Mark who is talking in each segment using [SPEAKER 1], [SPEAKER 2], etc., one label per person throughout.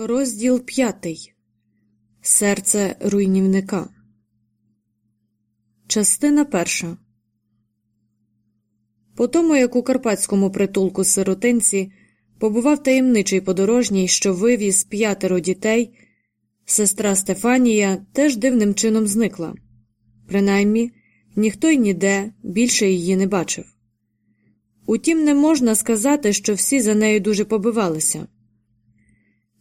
[SPEAKER 1] Розділ п'ятий Серце руйнівника. Частина перша. По тому, як у карпатському притулку сиротинці побував таємничий подорожній, що вивіз п'ятеро дітей, сестра Стефанія теж дивним чином зникла. Принаймні, ніхто й ніде більше її не бачив. Утім, не можна сказати, що всі за нею дуже побивалися.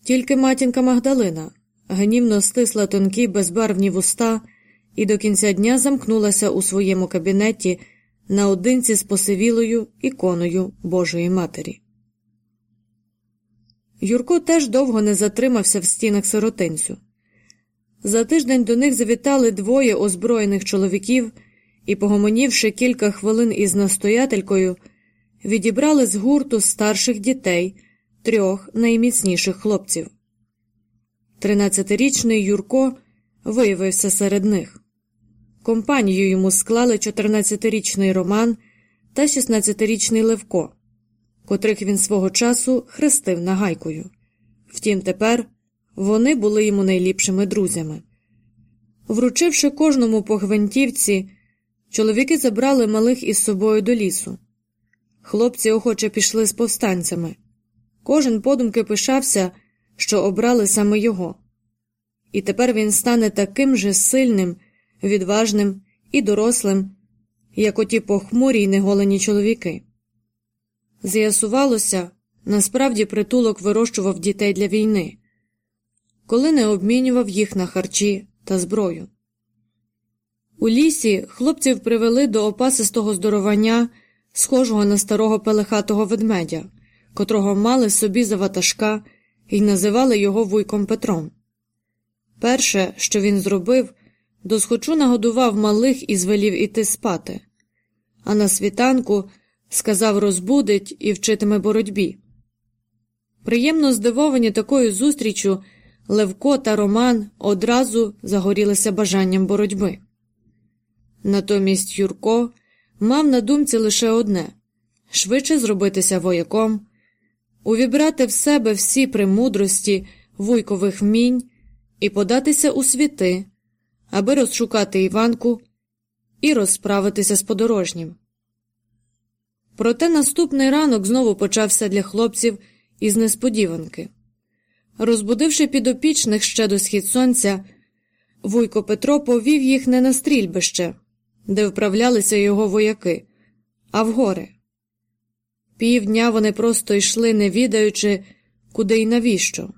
[SPEAKER 1] Тільки матінка Магдалина гнівно стисла тонкі безбарвні вуста і до кінця дня замкнулася у своєму кабінеті наодинці з посивілою іконою Божої Матері. Юрко теж довго не затримався в стінах сиротинцю. За тиждень до них завітали двоє озброєних чоловіків і, погомонівши кілька хвилин із настоятелькою, відібрали з гурту старших дітей трьох найміцніших хлопців. Тринадцятирічний Юрко виявився серед них. Компанію йому склали 14-річний Роман та 16-річний Левко, котрих він свого часу хрестив нагайкою. Втім, тепер вони були йому найліпшими друзями. Вручивши кожному по гвинтівці, чоловіки забрали малих із собою до лісу. Хлопці охоче пішли з повстанцями. Кожен подумки пишався, що обрали саме його. І тепер він стане таким же сильним, відважним і дорослим, як оті похмурі й неголені чоловіки. З'ясувалося, насправді притулок вирощував дітей для війни, коли не обмінював їх на харчі та зброю. У лісі хлопців привели до опасистого здоровання, схожого на старого пелехатого ведмедя котрого мали собі за ватажка і називали його вуйком Петром. Перше, що він зробив, досхочу нагодував малих і звелів іти спати, а на світанку сказав розбудить і вчитиме боротьбі. Приємно здивовані такою зустрічю, Левко та Роман одразу загорілися бажанням боротьби. Натомість Юрко мав на думці лише одне швидше зробитися вояком, увібрати в себе всі премудрості вуйкових вмінь і податися у світи, аби розшукати Іванку і розправитися з подорожнім. Проте наступний ранок знову почався для хлопців із несподіванки. Розбудивши підопічних ще до схід сонця, Вуйко Петро повів їх не на стрільбище, де вправлялися його вояки, а в гори. Півдня вони просто йшли, не відаючи, куди й навіщо.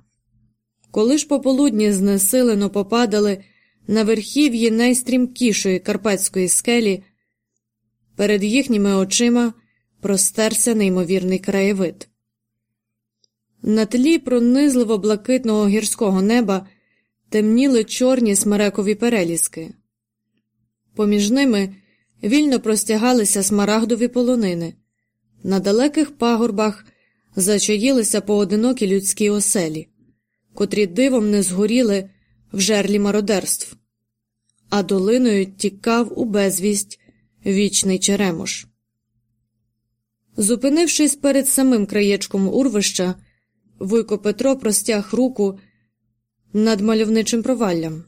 [SPEAKER 1] Коли ж пополудні знесилено попадали на верхів'ї найстрімкішої карпатської скелі, перед їхніми очима простерся неймовірний краєвид. На тлі пронизливо блакитного гірського неба темніли чорні смерекові переліски. Поміж ними вільно простягалися смарагдові полонини. На далеких пагорбах зачаїлися поодинокі людські оселі, котрі дивом не згоріли в жерлі мародерств, а долиною тікав у безвість вічний Черемош. Зупинившись перед самим краєчком урвища, Вуйко Петро простяг руку над мальовничим проваллям.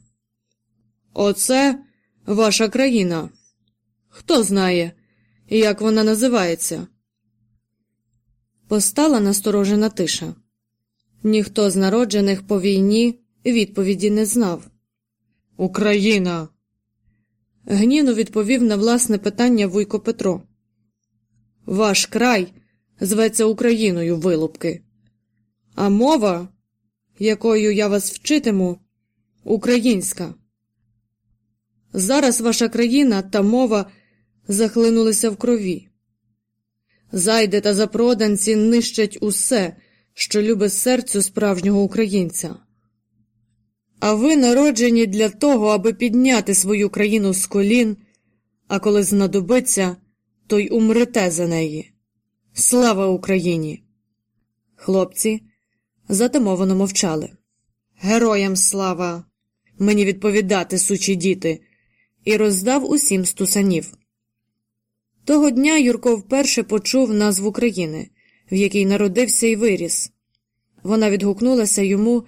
[SPEAKER 1] Оце ваша країна. Хто знає, як вона називається? Постала насторожена тиша. Ніхто з народжених по війні відповіді не знав. Україна. Гнівно відповів на власне питання Вуйко Петро. Ваш край зветься Україною, вилупки. А мова, якою я вас вчитиму, українська. Зараз ваша країна та мова захлинулися в крові. Зайде та запроданці нищать усе, що любить серцю справжнього українця. А ви народжені для того, аби підняти свою країну з колін, а коли знадобиться, то й умрете за неї. Слава Україні! Хлопці затимовано мовчали. Героям слава! Мені відповідати, сучі діти, і роздав усім стусанів. Того дня Юрко вперше почув назву країни, в якій народився і виріс. Вона відгукнулася йому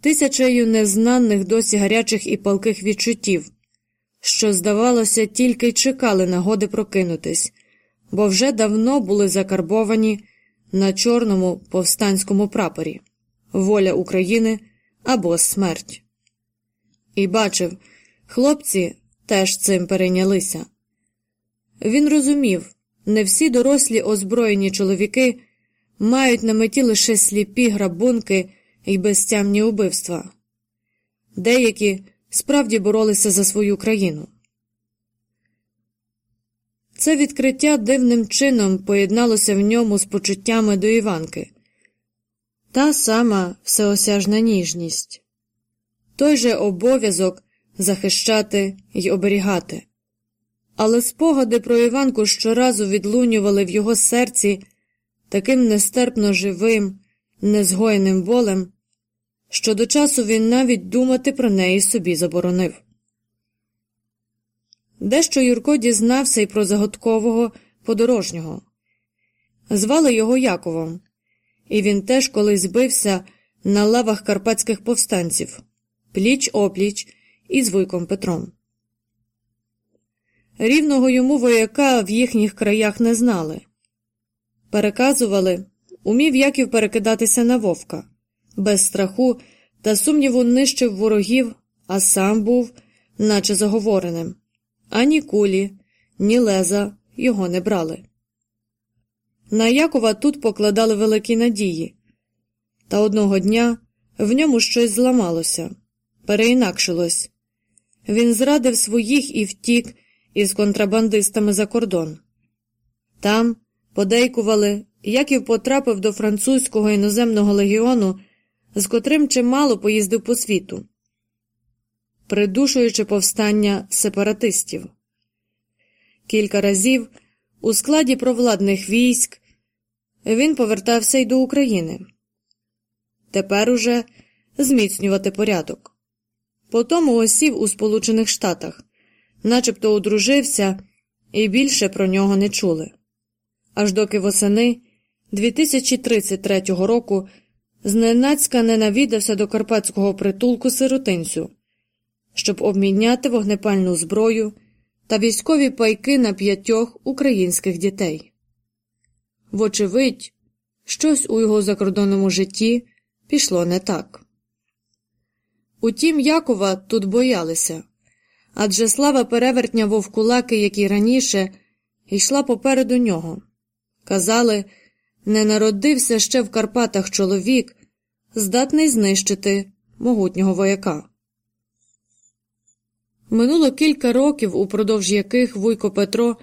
[SPEAKER 1] тисячею незнаних досі гарячих і палких відчуттів, що, здавалося, тільки й чекали нагоди прокинутись, бо вже давно були закарбовані на чорному повстанському прапорі воля України або смерть. І бачив, хлопці теж цим перейнялися. Він розумів, не всі дорослі озброєні чоловіки мають на меті лише сліпі грабунки і безтямні убивства, деякі справді боролися за свою країну. Це відкриття дивним чином поєдналося в ньому з почуттями до Іванки, та сама всеосяжна ніжність, той же обов'язок захищати й оберігати. Але спогади про Іванку щоразу відлунювали в його серці таким нестерпно живим, незгоєним болем, що до часу він навіть думати про неї собі заборонив. Дещо Юрко дізнався й про загадкового подорожнього. Звали його Яковом, і він теж колись збився на лавах карпатських повстанців пліч опліч із Вуйком Петром. Рівного йому вояка в їхніх краях не знали. Переказували, умів Яків перекидатися на вовка, без страху та сумніву нищив ворогів, а сам був, наче заговореним. Ані кулі, ні леза його не брали. На Якова тут покладали великі надії, та одного дня в ньому щось зламалося, переінакшилось. Він зрадив своїх і втік із контрабандистами за кордон. Там подейкували, Яків потрапив до французького іноземного легіону, з котрим чимало поїздив по світу, придушуючи повстання сепаратистів. Кілька разів у складі провладних військ він повертався й до України. Тепер уже зміцнювати порядок. Потому осів у Сполучених Штатах, начебто одружився, і більше про нього не чули. Аж доки восени 2033 року зненацька не навідався до карпатського притулку сиротинцю, щоб обміняти вогнепальну зброю та військові пайки на п'ятьох українських дітей. Вочевидь, щось у його закордонному житті пішло не так. Утім, Якова тут боялися адже слава перевертня вовкулаки, як і раніше, йшла попереду нього. Казали, не народився ще в Карпатах чоловік, здатний знищити могутнього вояка. Минуло кілька років, упродовж яких Вуйко Петро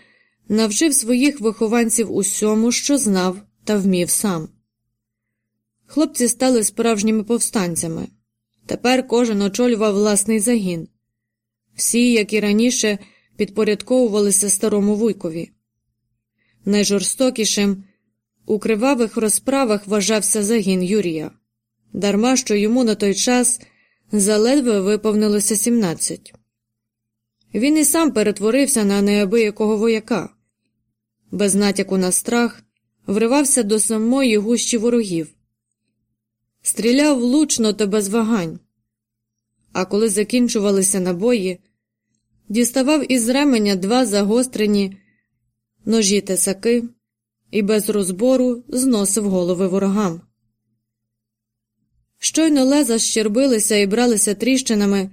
[SPEAKER 1] навчив своїх вихованців усьому, що знав та вмів сам. Хлопці стали справжніми повстанцями. Тепер кожен очолював власний загін. Всі, як і раніше, підпорядковувалися старому вуйкові. Найжорстокішим у кривавих розправах вважався загін Юрія, дарма що йому на той час заледве виповнилося 17. Він і сам перетворився на неабиякого вояка, без натяку на страх вривався до самої гущі ворогів, стріляв влучно та без вагань, а коли закінчувалися набої, діставав із ременя два загострені ножі тесаки і без розбору зносив голови ворогам. Щойно леза щербилися і бралися тріщинами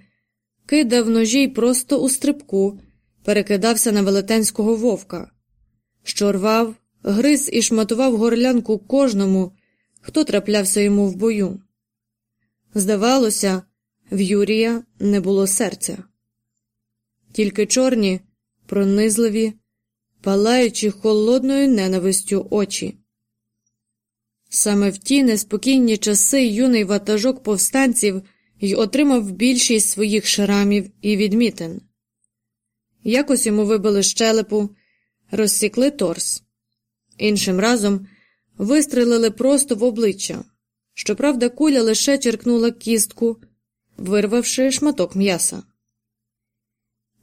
[SPEAKER 1] кидав ножі просто у стрибку, перекидався на велетенського вовка, що рвав, гриз і шматував горлянку кожному, хто траплявся йому в бою. Здавалося, в Юрія не було серця, тільки чорні, пронизливі, палаючи холодною ненавистю очі. Саме в ті неспокійні часи юний ватажок повстанців й отримав більшість своїх шрамів і відмітин. Якось йому вибили щелепу, розсікли торс, іншим разом вистрелили просто в обличчя. Щоправда, куля лише черкнула кістку, вирвавши шматок м'яса.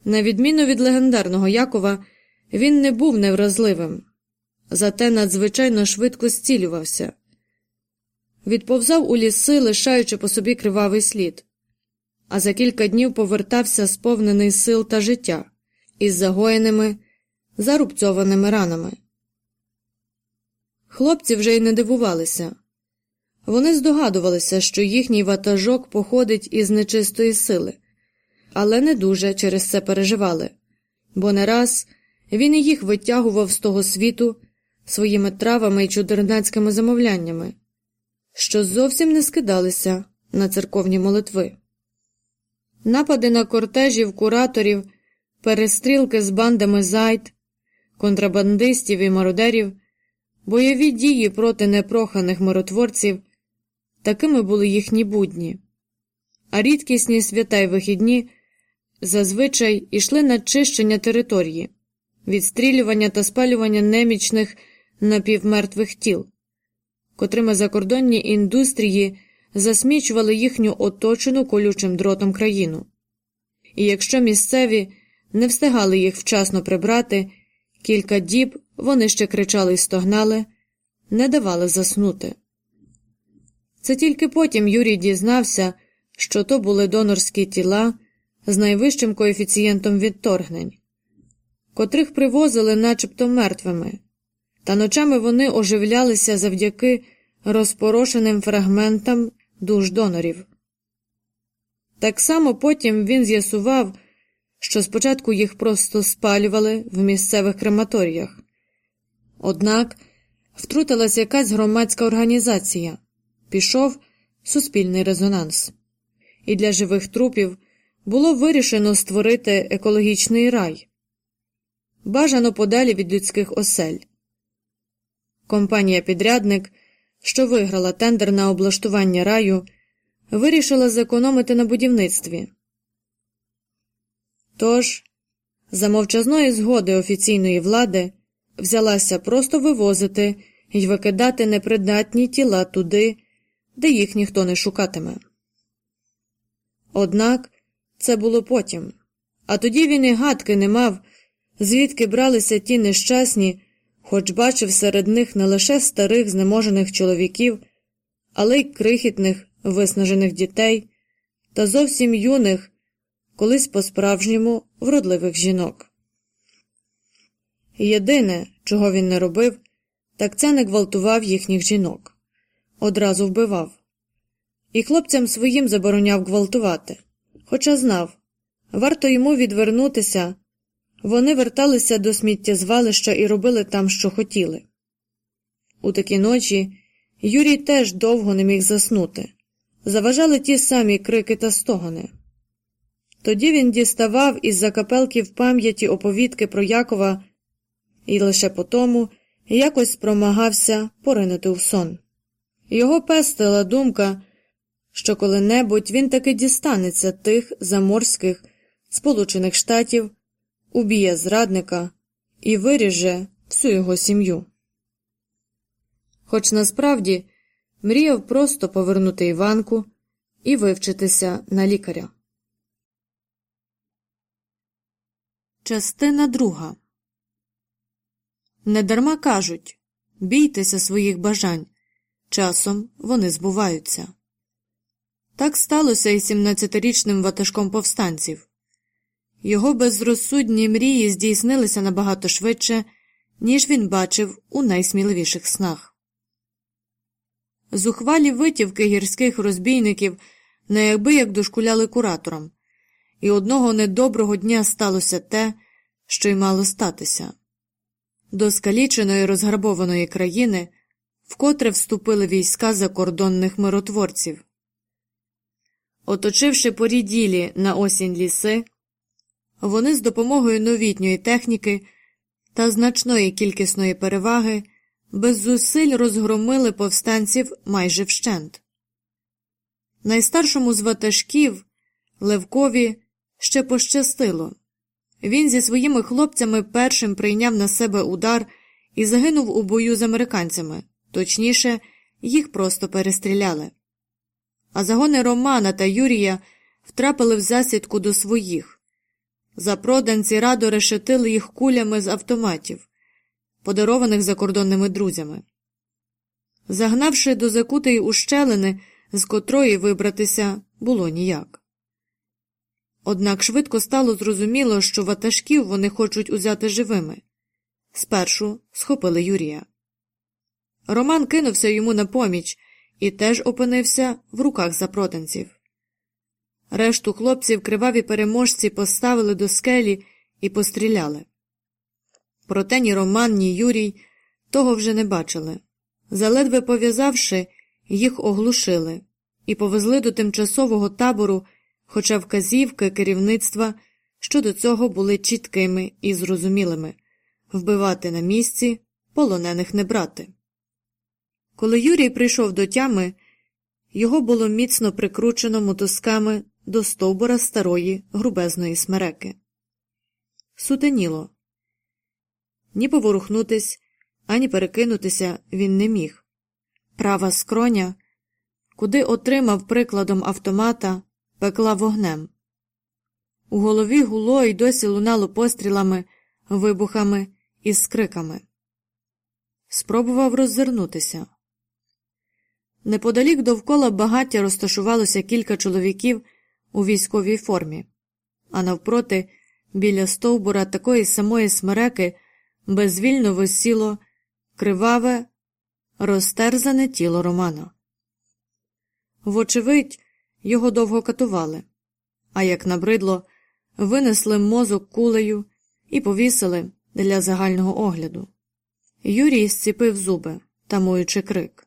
[SPEAKER 1] На відміну від легендарного Якова, він не був невразливим, зате надзвичайно швидко зцілювався. відповзав у ліси, лишаючи по собі кривавий слід, а за кілька днів повертався сповнений сил та життя із загоєними, зарубцьованими ранами. Хлопці вже й не дивувалися. Вони здогадувалися, що їхній ватажок походить із нечистої сили, але не дуже через це переживали, бо не раз він і їх витягував з того світу своїми травами і чудернацькими замовляннями, що зовсім не скидалися на церковні молитви. Напади на кортежів, кураторів, перестрілки з бандами зайд, контрабандистів і мародерів, бойові дії проти непроханих миротворців такими були їхні будні, а рідкісні свята й вихідні зазвичай ішли на чищення території, відстрілювання та спалювання немічних напівмертвих тіл, котрими закордонні індустрії засмічували їхню оточену колючим дротом країну. І якщо місцеві не встигали їх вчасно прибрати, кілька діб вони ще кричали й стогнали, не давали заснути. Це тільки потім Юрій дізнався, що то були донорські тіла з найвищим коефіцієнтом відторгнень, котрих привозили начебто мертвими, та ночами вони оживлялися завдяки розпорошеним фрагментам душ донорів. Так само потім він з'ясував, що спочатку їх просто спалювали в місцевих крематоріях. Однак втрутилась якась громадська організація, пішов суспільний резонанс, і для живих трупів було вирішено створити екологічний рай, бажано подалі від людських осель. Компанія підрядник, що виграла тендер на облаштування раю, вирішила зекономити на будівництві. Тож, за мовчазної згоди офіційної влади взялася просто вивозити і викидати непридатні тіла туди, де їх ніхто не шукатиме. Однак це було потім, а тоді він і гадки не мав, звідки бралися ті нещасні, хоч бачив серед них не лише старих знеможених чоловіків, але й крихітних, виснажених дітей та зовсім юних, колись по-справжньому вродливих жінок. Єдине, чого він не робив, так це не гвалтував їхніх жінок, одразу вбивав, і хлопцям своїм забороняв гвалтувати, хоча знав, варто йому відвернутися, вони верталися до сміттєзвалища і робили там, що хотіли. У такі ночі Юрій теж довго не міг заснути, заважали ті самі крики та стогони. Тоді він діставав із закапелки в пам'яті оповідки про Якова і лише по тому якось спромагався поринути в сон. Його пестила думка, що коли-небудь він таки дістанеться тих заморських Сполучених Штатів, уб'є зрадника і виріже всю його сім'ю. Хоч насправді мріяв просто повернути Іванку і вивчитися на лікаря. Частина друга Недарма кажуть бійтеся своїх бажань. Часом вони збуваються. Так сталося і 17-річним ватажком повстанців. Його безрозсудні мрії здійснилися набагато швидше, ніж він бачив у найсміливіших снах. Зухвалі витівки гірських розбійників неабияк дошкуляли кураторам, і одного недоброго дня сталося те, що й мало статися. До скаліченої розграбованої країни вкотре вступили війська закордонних миротворців. Оточивши поріділі на осінь ліси, вони з допомогою новітньої техніки та значної кількісної переваги без зусиль розгромили повстанців майже вщент. Найстаршому з ватажків Левкові ще пощастило. Він зі своїми хлопцями першим прийняв на себе удар і загинув у бою з американцями, точніше, їх просто перестріляли. А загони Романа та Юрія втрапили в засідку до своїх. Запроданці радо решетили їх кулями з автоматів, подарованих закордонними друзями. загнавши до закутої ущелини, з котрої вибратися було ніяк. Однак швидко стало зрозуміло, що ватажків вони хочуть узяти живими. Спершу схопили Юрія. Роман кинувся йому на поміч і теж опинився в руках запроданців. Решту хлопців криваві переможці поставили до скелі і постріляли. Проте ні Роман, ні Юрій того вже не бачили. Заледве пов'язавши, їх оглушили і повезли до тимчасового табору, хоча вказівки керівництва щодо цього були чіткими і зрозумілими вбивати на місці, полонених не брати. Коли Юрій прийшов до тями, його було міцно прикручено мотузками до стовбура старої грубезної смереки. Сутеніло. Ні поворухнутись, ані перекинутися він не міг. Права скроня, куди отримав прикладом автомата, пекла вогнем. У голові гуло і досі лунало пострілами, вибухами і скриками. Спробував роззирнутися. Неподалік довкола багаття розташувалося кілька чоловіків у військовій формі, а навпроти, біля стовбура такої самої смереки, безвільно висіло криваве, розтерзане тіло Романа. Вочевидь, його довго катували, а як набридло, винесли мозок кулею і повісили для загального огляду. Юрій зціпив зуби, тамуючи крик.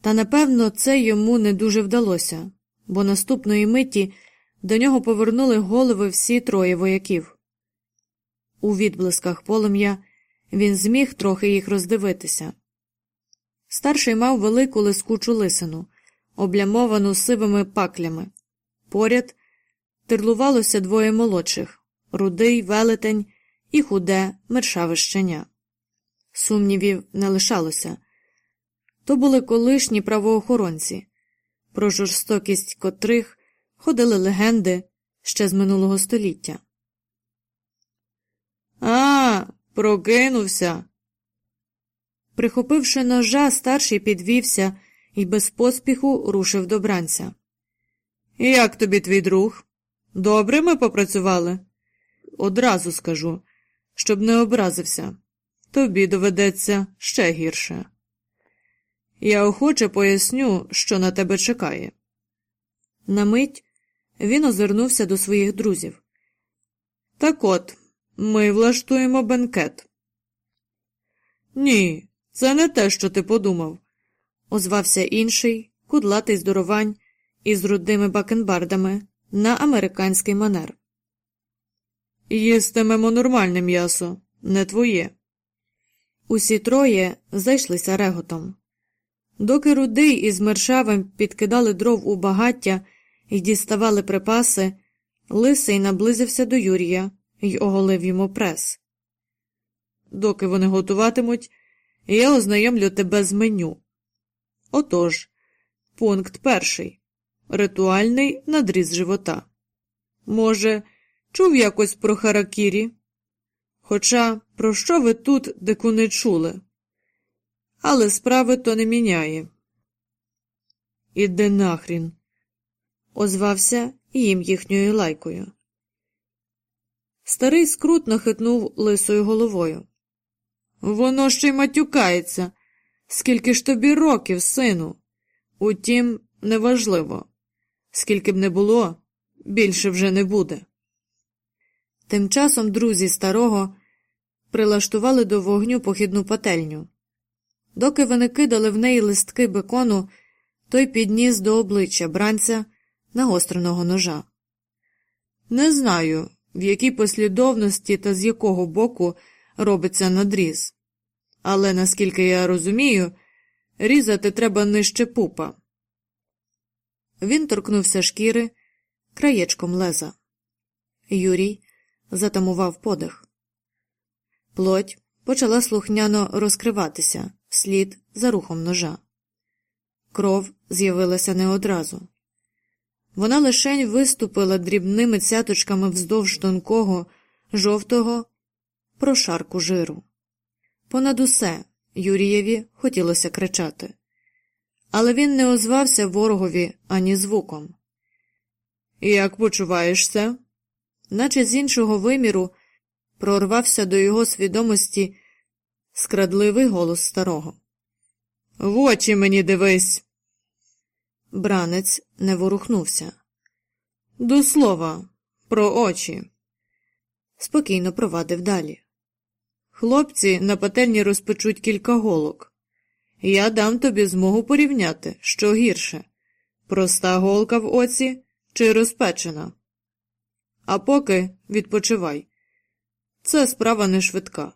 [SPEAKER 1] Та напевно це йому не дуже вдалося, бо наступної миті до нього повернули голови всі троє вояків. У відблисках полум'я він зміг трохи їх роздивитися. Старший мав велику лискучу лисину, облямовану сивими паклями. Поряд тирлувалося двоє молодших рудий велетень і худе мершаве щеня. Сумнівів не лишалося. То були колишні правоохоронці, про жорстокість котрих ходили легенди ще з минулого століття. А, прокинувся. Прихопивши ножа, старший підвівся і без поспіху рушив до бранця. Як тобі твій друг? Добре ми попрацювали? Одразу скажу, щоб не образився. Тобі доведеться ще гірше. Я охоче поясню, що на тебе чекає. На мить він озирнувся до своїх друзів. Так от, ми влаштуємо бенкет. Ні, це не те, що ти подумав, озвався інший, кудлатий здоровань із рудими бакенбардами на американський манер. Їстимемо нормальне м'ясо, не твоє. Усі троє зайшлися реготом. Доки рудий із мершавим підкидали дров у багаття і діставали припаси, лисий наблизився до Юрія й оголив йому прес. Доки вони готуватимуть, я ознайомлю тебе з меню. Отож, пункт перший ритуальний надріз живота. Може, чув якось про харакірі? Хоча про що ви тут, деку не чули? Але справи то не міняє. Іде нахрін, озвався їм їхньою лайкою. Старий скрутно хитнув лисою головою. Воно ще й матюкається. Скільки ж тобі років, сину? Утім, неважливо. Скільки б не було, більше вже не буде. Тим часом друзі старого прилаштували до вогню похідну пательню. Доки вони кидали в неї листки бекону, той підніс до обличчя бранця нагостреного ножа. Не знаю, в якій послідовності та з якого боку робиться надріз, але наскільки я розумію, різати треба нижче пупа. Він торкнувся шкіри краєчком леза. Юрій затамував подих. Плоть почала слухняно розкриватися вслід за рухом ножа. Кров з'явилася не одразу. Вона лишень виступила дрібними цяточками вздовж тонкого, жовтого прошарку жиру. Понад усе Юрієві хотілося кричати. Але він не озвався ворогові ані звуком. Як почуваєшся? Наче з іншого виміру прорвався до його свідомості скрадливий голос старого. В очі мені дивись. Бранець не ворухнувся. До слова, про очі. Спокійно провадив далі. Хлопці на пательні розпечуть кілька голок. Я дам тобі змогу порівняти, що гірше проста голка в оці чи розпечена. А поки відпочивай. Це справа не швидка.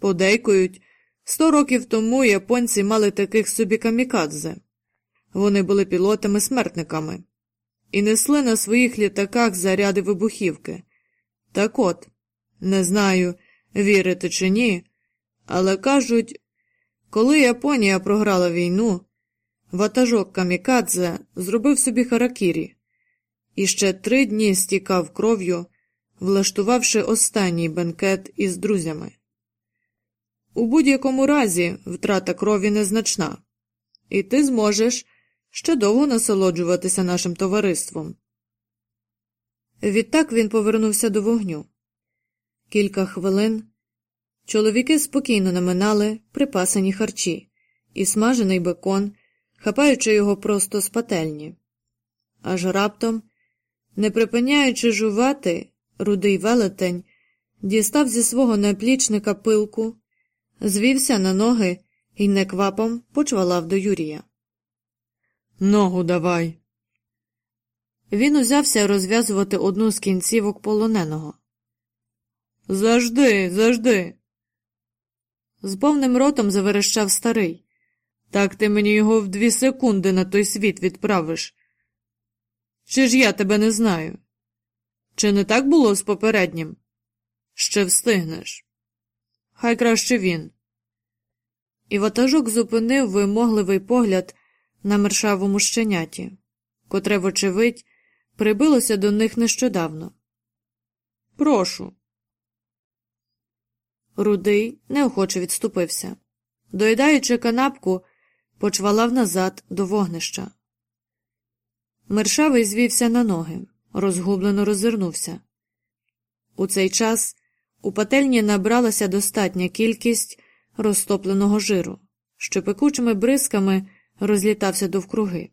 [SPEAKER 1] Подейкують, сто років тому японці мали таких собі камікадзе. Вони були пілотами-смертниками і несли на своїх літаках заряди вибухівки. Так от, не знаю, вірити чи ні, але кажуть, коли Японія програла війну, ватажок Камікадзе зробив собі харакірі і ще три дні стікав кров'ю, влаштувавши останній бенкет із друзями. У будь-якому разі втрата крові незначна, і ти зможеш ще довго насолоджуватися нашим товариством. Відтак він повернувся до вогню. Кілька хвилин чоловіки спокійно наминали припасані харчі і смажений бекон, хапаючи його просто з пательні. Аж раптом, не припиняючи жувати, рудий велетень дістав зі свого наплічника пилку, звівся на ноги і неквапом почвалав до Юрія. Ногу давай. Він узявся розв'язувати одну з кінцівок полоненого. Завжди, завжди. З повним ротом заверещав старий. Так ти мені його в дві секунди на той світ відправиш. Чи ж я тебе не знаю? Чи не так було з попереднім? Ще встигнеш. Хай краще він. І ватажок зупинив вимогливий погляд на мершавому щеняті, котре, вочевидь, прибилося до них нещодавно. Прошу. Рудий неохоче відступився. Доїдаючи канапку, почвалав назад до вогнища. Мершавий звівся на ноги, розгублено роззирнувся. У цей час у пательні набралася достатня кількість розтопленого жиру, що пекучими бризками розлітався довкруги.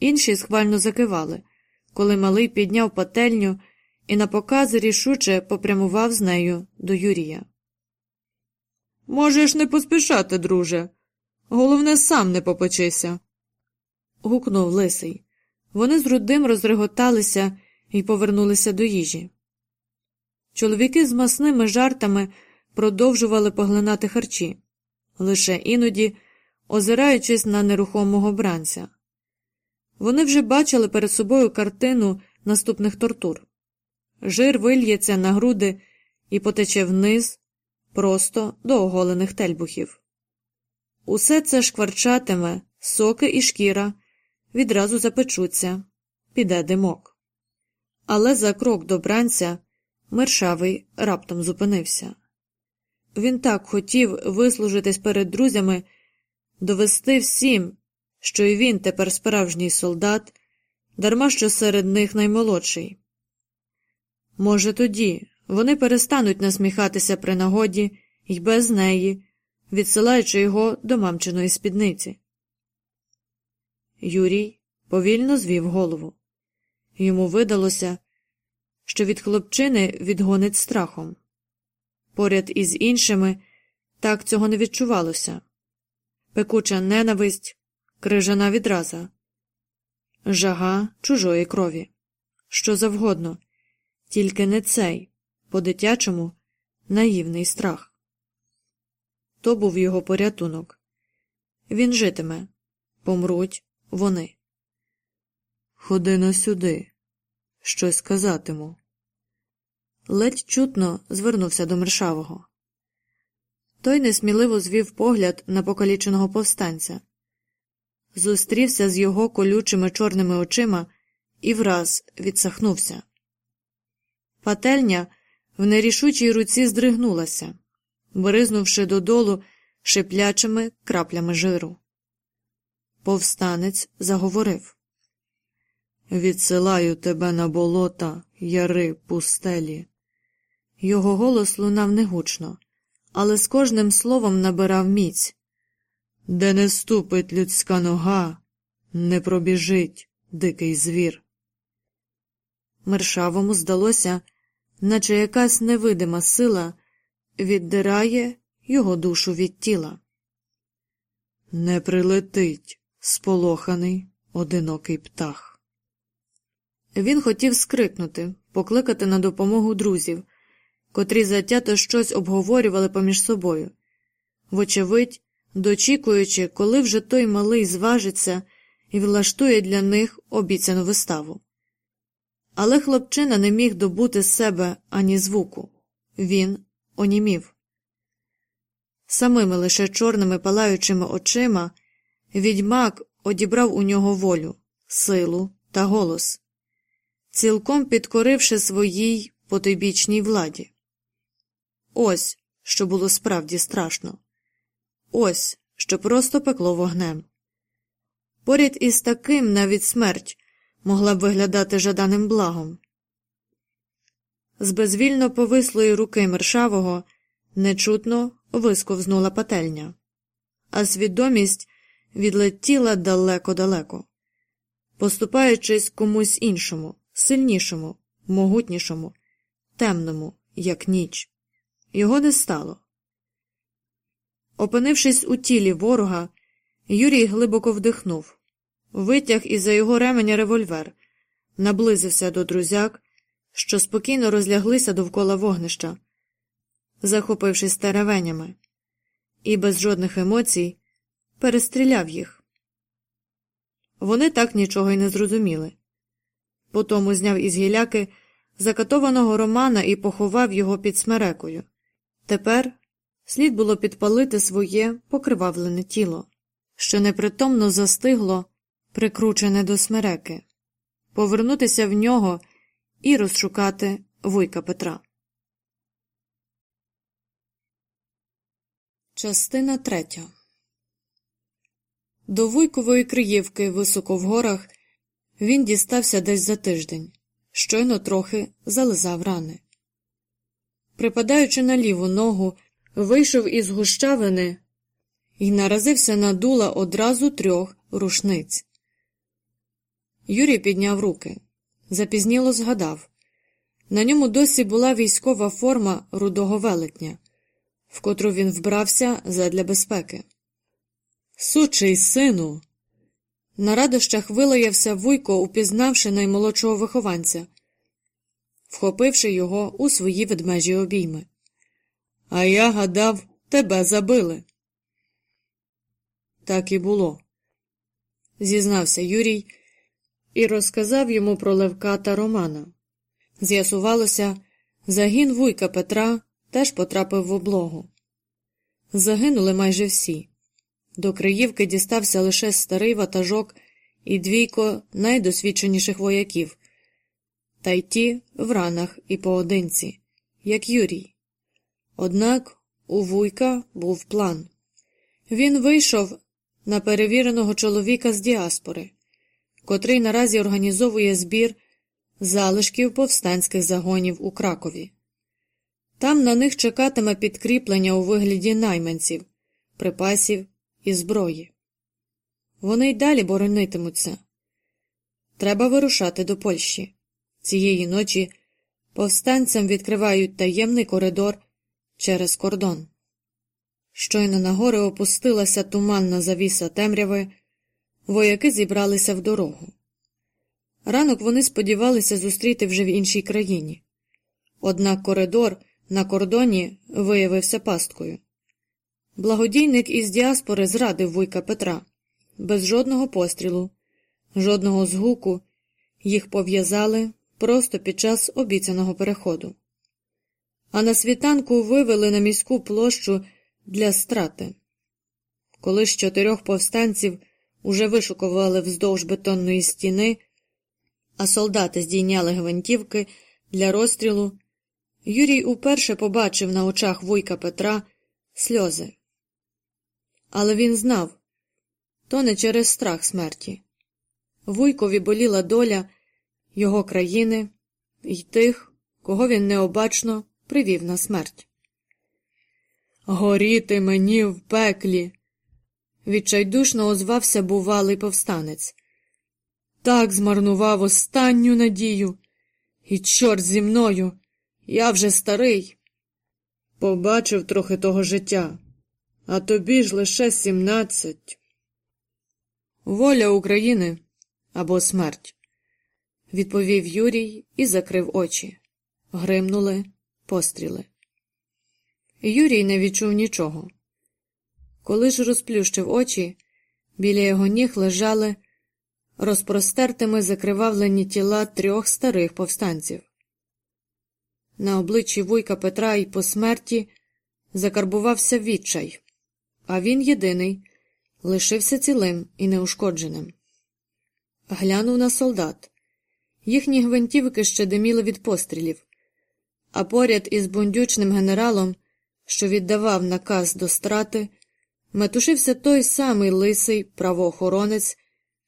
[SPEAKER 1] Інші схвально закивали, коли малий підняв пательню і на показ рішуче попрямував з нею до Юрія. Можеш не поспішати, друже. Головне, сам не попечися. гукнув лисий. Вони з рудим розреготалися і повернулися до їжі. Чоловіки з масними жартами продовжували поглинати харчі, лише іноді озираючись на нерухомого бранця. Вони вже бачили перед собою картину наступних тортур жир вильється на груди і потече вниз просто до оголених тельбухів. Усе це шкварчатиме, соки і шкіра відразу запечуться, піде димок. Але за крок до бранця мершавий раптом зупинився. Він так хотів вислужитись перед друзями, довести всім, що і він тепер справжній солдат, дарма що серед них наймолодший. Може, тоді вони перестануть насміхатися при нагоді й без неї, відсилаючи його до мамчиної спідниці. Юрій повільно звів голову. Йому видалося, що від хлопчини відгонить страхом. Поряд із іншими так цього не відчувалося пекуча ненависть, крижана відраза, жага чужої крові, що завгодно, тільки не цей, по дитячому, наївний страх. То був його порятунок. Він житиме, помруть вони. Ходи на сюди, щось казатиму. Ледь чутно звернувся до Мершавого. Той несміливо звів погляд на покаліченого повстанця, зустрівся з його колючими чорними очима і враз відсахнувся. Пательня в нерішучій руці здригнулася, бризнувши додолу шиплячими краплями жиру. Повстанець заговорив Відсилаю тебе на болота, яри, пустелі. Його голос лунав негучно, але з кожним словом набирав міць. Де не ступить людська нога, не пробіжить дикий звір. Мершавому здалося, наче якась невидима сила віддирає його душу від тіла. Не прилетить сполоханий одинокий птах. Він хотів скрикнути, покликати на допомогу друзів, котрі затято щось обговорювали поміж собою. Вочевидь, дочікуючи, коли вже той малий зважиться і влаштує для них обіцяну виставу. Але хлопчина не міг добути себе ані звуку він онімів. Самими лише чорними палаючими очима відьмак одібрав у нього волю, силу та голос, цілком підкоривши своїй потойбічній владі. Ось що було справді страшно, ось що просто пекло вогнем. Поряд із таким навіть смерть могла б виглядати жаданим благом. З безвільно повислої руки мершавого нечутно висковзнула пательня, а свідомість відлетіла далеко-далеко, поступаючись комусь іншому, сильнішому, могутнішому, темному, як ніч. Його не стало. Опинившись у тілі ворога, Юрій глибоко вдихнув, витяг із за його ременя револьвер, наблизився до друзяк, що спокійно розляглися довкола вогнища, захопившись теревенями, і без жодних емоцій перестріляв їх. Вони так нічого й не зрозуміли. Потому зняв із гіляки закатованого Романа і поховав його під смерекою. Тепер слід було підпалити своє покривавлене тіло, що непритомно застигло, прикручене до смереки, повернутися в нього і розшукати вуйка Петра. Частина третя До Вуйкової Криївки високо в горах він дістався десь за тиждень, щойно трохи зализав рани. Припадаючи на ліву ногу, вийшов із гущавини і наразився на дула одразу трьох рушниць. Юрій підняв руки. Запізніло згадав. На ньому досі була військова форма рудого велетня, в котру він вбрався задля безпеки. Сучий сину. На радощах вилаявся вуйко, упізнавши наймолодшого вихованця, вхопивши його у свої ведмежі обійми. А я гадав, тебе забили. Так і було, зізнався Юрій і розказав йому про Левка та Романа. З'ясувалося, загін вуйка Петра теж потрапив в облогу. Загинули майже всі. До Криївки дістався лише старий ватажок і двійко найдосвідченіших вояків, та й ті в ранах і поодинці, як Юрій. Однак у вуйка був план. Він вийшов на перевіреного чоловіка з діаспори, котрий наразі організовує збір залишків повстанських загонів у Кракові. Там на них чекатиме підкріплення у вигляді найманців, припасів і зброї. Вони й далі боронитимуться. Треба вирушати до Польщі. Цієї ночі повстанцям відкривають таємний коридор через кордон. Щойно на гори опустилася туманна завіса темряви, вояки зібралися в дорогу. Ранок вони сподівалися зустріти вже в іншій країні. Однак коридор на кордоні виявився пасткою. Благодійник із діаспори зрадив вуйка Петра без жодного пострілу, жодного згуку їх пов'язали просто під час обіцяного переходу. А на світанку вивели на міську площу для страти. Коли з чотирьох повстанців уже вишукували вздовж бетонної стіни, а солдати здійняли гвинтівки для розстрілу, Юрій уперше побачив на очах вуйка Петра сльози. Але він знав то не через страх смерті. Вуйкові боліла доля його країни і тих, кого він необачно привів на смерть. Горіти мені в пеклі. Відчайдушно озвався бувалий повстанець. Так змарнував останню надію. І чорт зі мною. Я вже старий. Побачив трохи того життя, а тобі ж лише сімнадцять. Воля України або смерть, відповів Юрій і закрив очі. Гримнули постріли. Юрій не відчув нічого. Коли ж розплющив очі, біля його ніг лежали розпростертими закривавлені тіла трьох старих повстанців. На обличчі Вуйка Петра і по смерті закарбувався відчай, а він єдиний лишився цілим і неушкодженим. Глянув на солдат. Їхні гвинтівки ще диміли від пострілів, а поряд із бундючним генералом, що віддавав наказ до страти, метушився той самий лисий правоохоронець,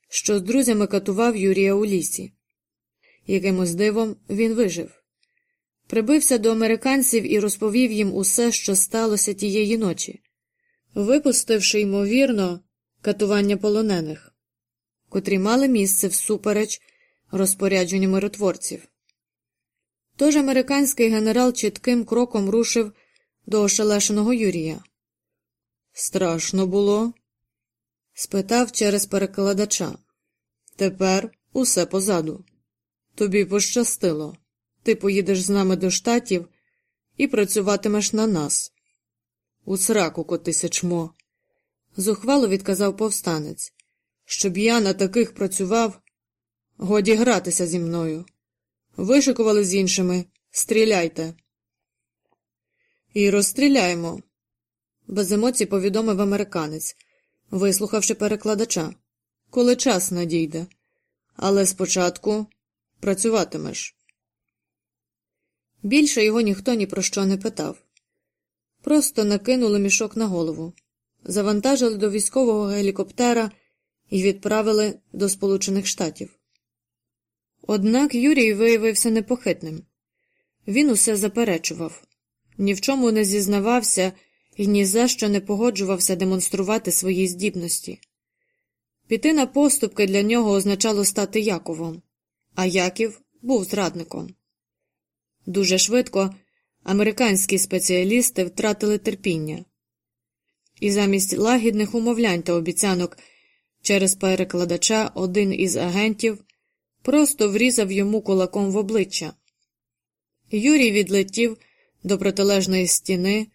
[SPEAKER 1] що з друзями катував Юрія у лісі. Якимось дивом він вижив. Прибився до американців і розповів їм усе, що сталося тієї ночі, випустивши, ймовірно, катування полонених, котрі мали місце всупереч розпорядженню миротворців. Тож американський генерал чітким кроком рушив до ошелешеного Юрія. Страшно було? спитав через перекладача. Тепер усе позаду. Тобі пощастило. Ти поїдеш з нами до штатів і працюватимеш на нас. У сраку котися чмо. Зухвало відказав повстанець. Щоб я на таких працював, годі гратися зі мною. Вишикували з іншими. Стріляйте. І розстріляємо. Без емоцій повідомив американець, вислухавши перекладача. Коли час надійде. Але спочатку працюватимеш. Більше його ніхто ні про що не питав. Просто накинули мішок на голову, завантажили до військового гелікоптера і відправили до Сполучених Штатів. Однак Юрій виявився непохитним. Він усе заперечував, ні в чому не зізнавався і ні за що не погоджувався демонструвати свої здібності. Піти на поступки для нього означало стати Яковом, а Яків був зрадником. Дуже швидко американські спеціалісти втратили терпіння, і замість лагідних умовлянь та обіцянок через перекладача один із агентів просто врізав йому кулаком в обличчя. Юрій відлетів до протилежної стіни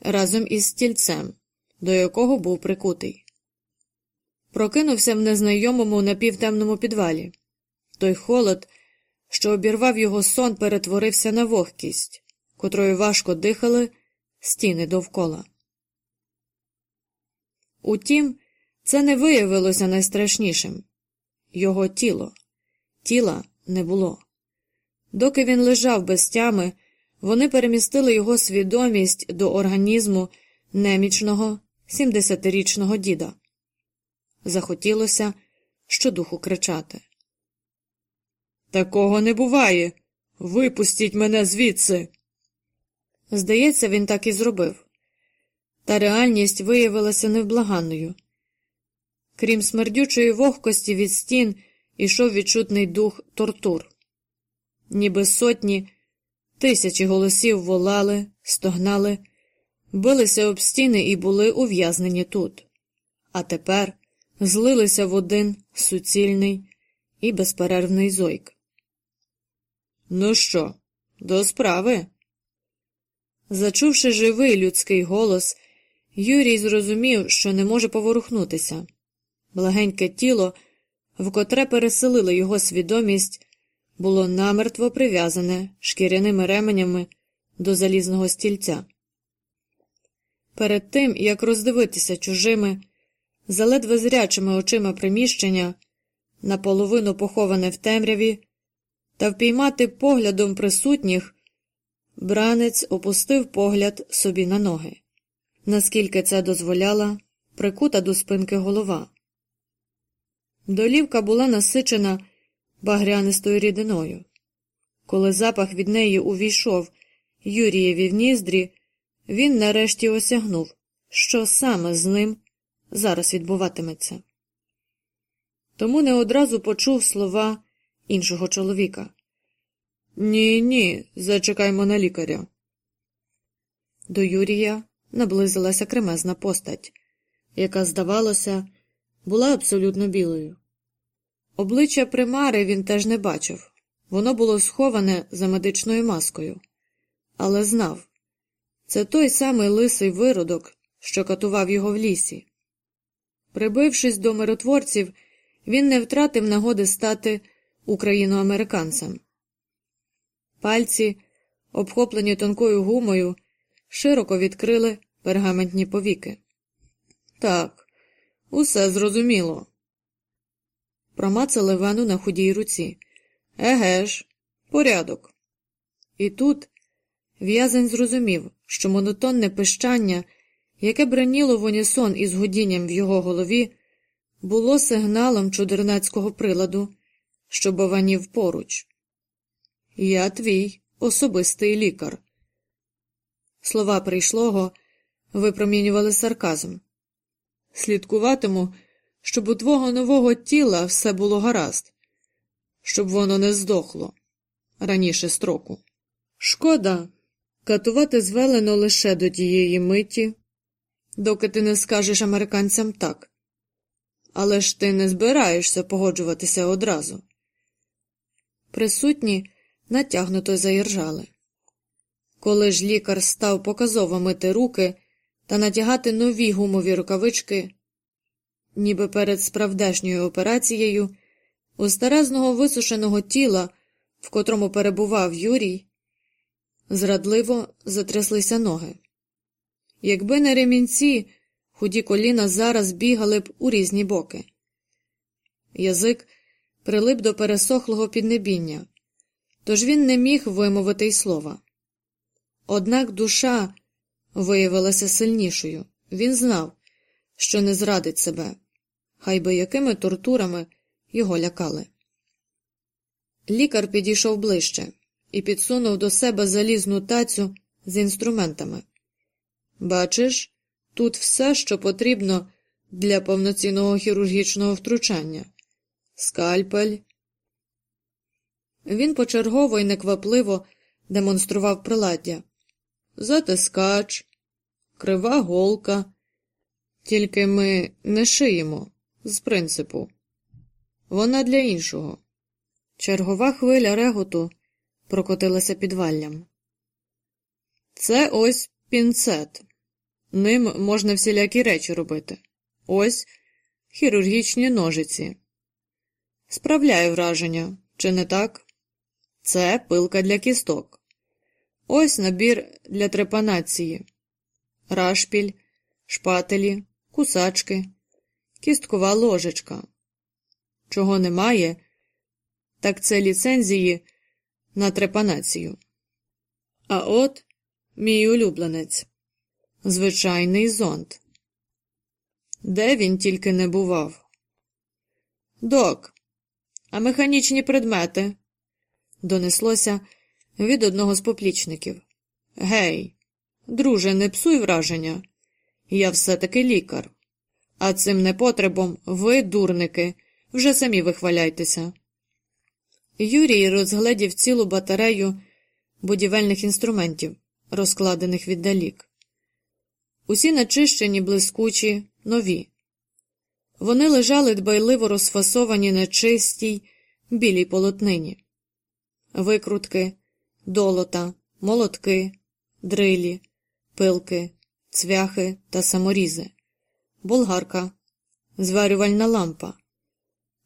[SPEAKER 1] разом із стільцем, до якого був прикутий. Прокинувся в незнайомому напівтемному підвалі. Той холод що обірвав його сон, перетворився на вогкість, котрою важко дихали стіни довкола. Утім, це не виявилося найстрашнішим його тіло, тіла не було. Доки він лежав без тями, вони перемістили його свідомість до організму немічного 70-річного діда. Захотілося щодуху кричати. Такого не буває. Випустіть мене звідси. Здається, він так і зробив. Та реальність виявилася невблаганною. Крім смердючої вогкості від стін, ішов відчутний дух тортур. Ніби сотні, тисячі голосів волали, стогнали, билися об стіни і були ув'язнені тут. А тепер злилися в один суцільний і безперервний зойк. Ну що, до справи? Зачувши живий людський голос, Юрій зрозумів, що не може поворухнутися. Благеньке тіло, в котре переселили його свідомість, було намертво прив'язане шкіряними ременями до залізного стільця. Перед тим, як роздивитися чужими, заледве зрячими очима приміщення, наполовину поховане в темряві, та впіймати поглядом присутніх, бранець опустив погляд собі на ноги. наскільки це дозволяла прикута до спинки голова. Долівка була насичена багрянистою рідиною. Коли запах від неї увійшов Юрієві в ніздрі, він нарешті осягнув, що саме з ним зараз відбуватиметься. Тому не одразу почув слова іншого чоловіка. Ні, ні, зачекаймо на лікаря. До Юрія наблизилася кремезна постать, яка, здавалося, була абсолютно білою. Обличчя примари він теж не бачив, воно було сховане за медичною маскою, але знав це той самий лисий виродок, що катував його в лісі. Прибившись до миротворців, він не втратив нагоди стати україноамериканцем. Пальці, обхоплені тонкою гумою, широко відкрили пергаментні повіки. Так, усе зрозуміло. Промацали вену на худій руці. Еге ж, порядок. І тут в'язень зрозумів, що монотонне пищання, яке браніло в унісон із гудінням в його голові, було сигналом чудернацького приладу, що бованів поруч. Я твій особистий лікар. Слова прийшлого випромінювали сарказм. Слідкуватиму, щоб у твого нового тіла все було гаразд, щоб воно не здохло раніше строку. Шкода, катувати звелено лише до тієї миті, доки ти не скажеш американцям так. Але ж ти не збираєшся погоджуватися одразу. Присутні натягнуто заіржали. Коли ж лікар став показово мити руки та натягати нові гумові рукавички, ніби перед справдешньою операцією, у старезного висушеного тіла, в котрому перебував Юрій, зрадливо затряслися ноги. Якби не ремінці, худі коліна зараз бігали б у різні боки. Язик прилип до пересохлого піднебіння, тож він не міг вимовити й слова. Однак душа виявилася сильнішою. Він знав, що не зрадить себе, хай би якими тортурами його лякали. Лікар підійшов ближче і підсунув до себе залізну тацю з інструментами. Бачиш, тут все, що потрібно для повноцінного хірургічного втручання скальпель. Він почергово і неквапливо демонстрував приладдя затискач, крива голка. Тільки ми не шиємо з принципу. Вона для іншого. Чергова хвиля реготу прокотилася підваллям. Це ось пінцет. Ним можна всілякі речі робити. Ось хірургічні ножиці. Справляє враження, чи не так? Це пилка для кісток. Ось набір для трепанації, рашпіль, шпателі, кусачки, кісткова ложечка. Чого немає, так це ліцензії на трепанацію. А от мій улюбленець звичайний зонт. Де він тільки не бував? Док, а механічні предмети? Донеслося від одного з поплічників. Гей, друже, не псуй враження. Я все таки лікар. А цим непотребом ви, дурники, вже самі вихваляйтеся. Юрій розгледів цілу батарею будівельних інструментів, розкладених віддалік. Усі начищені, блискучі, нові. Вони лежали дбайливо розфасовані на чистій, білій полотнині, викрутки, долота, молотки, дрилі, пилки, цвяхи та саморізи, болгарка, зварювальна лампа,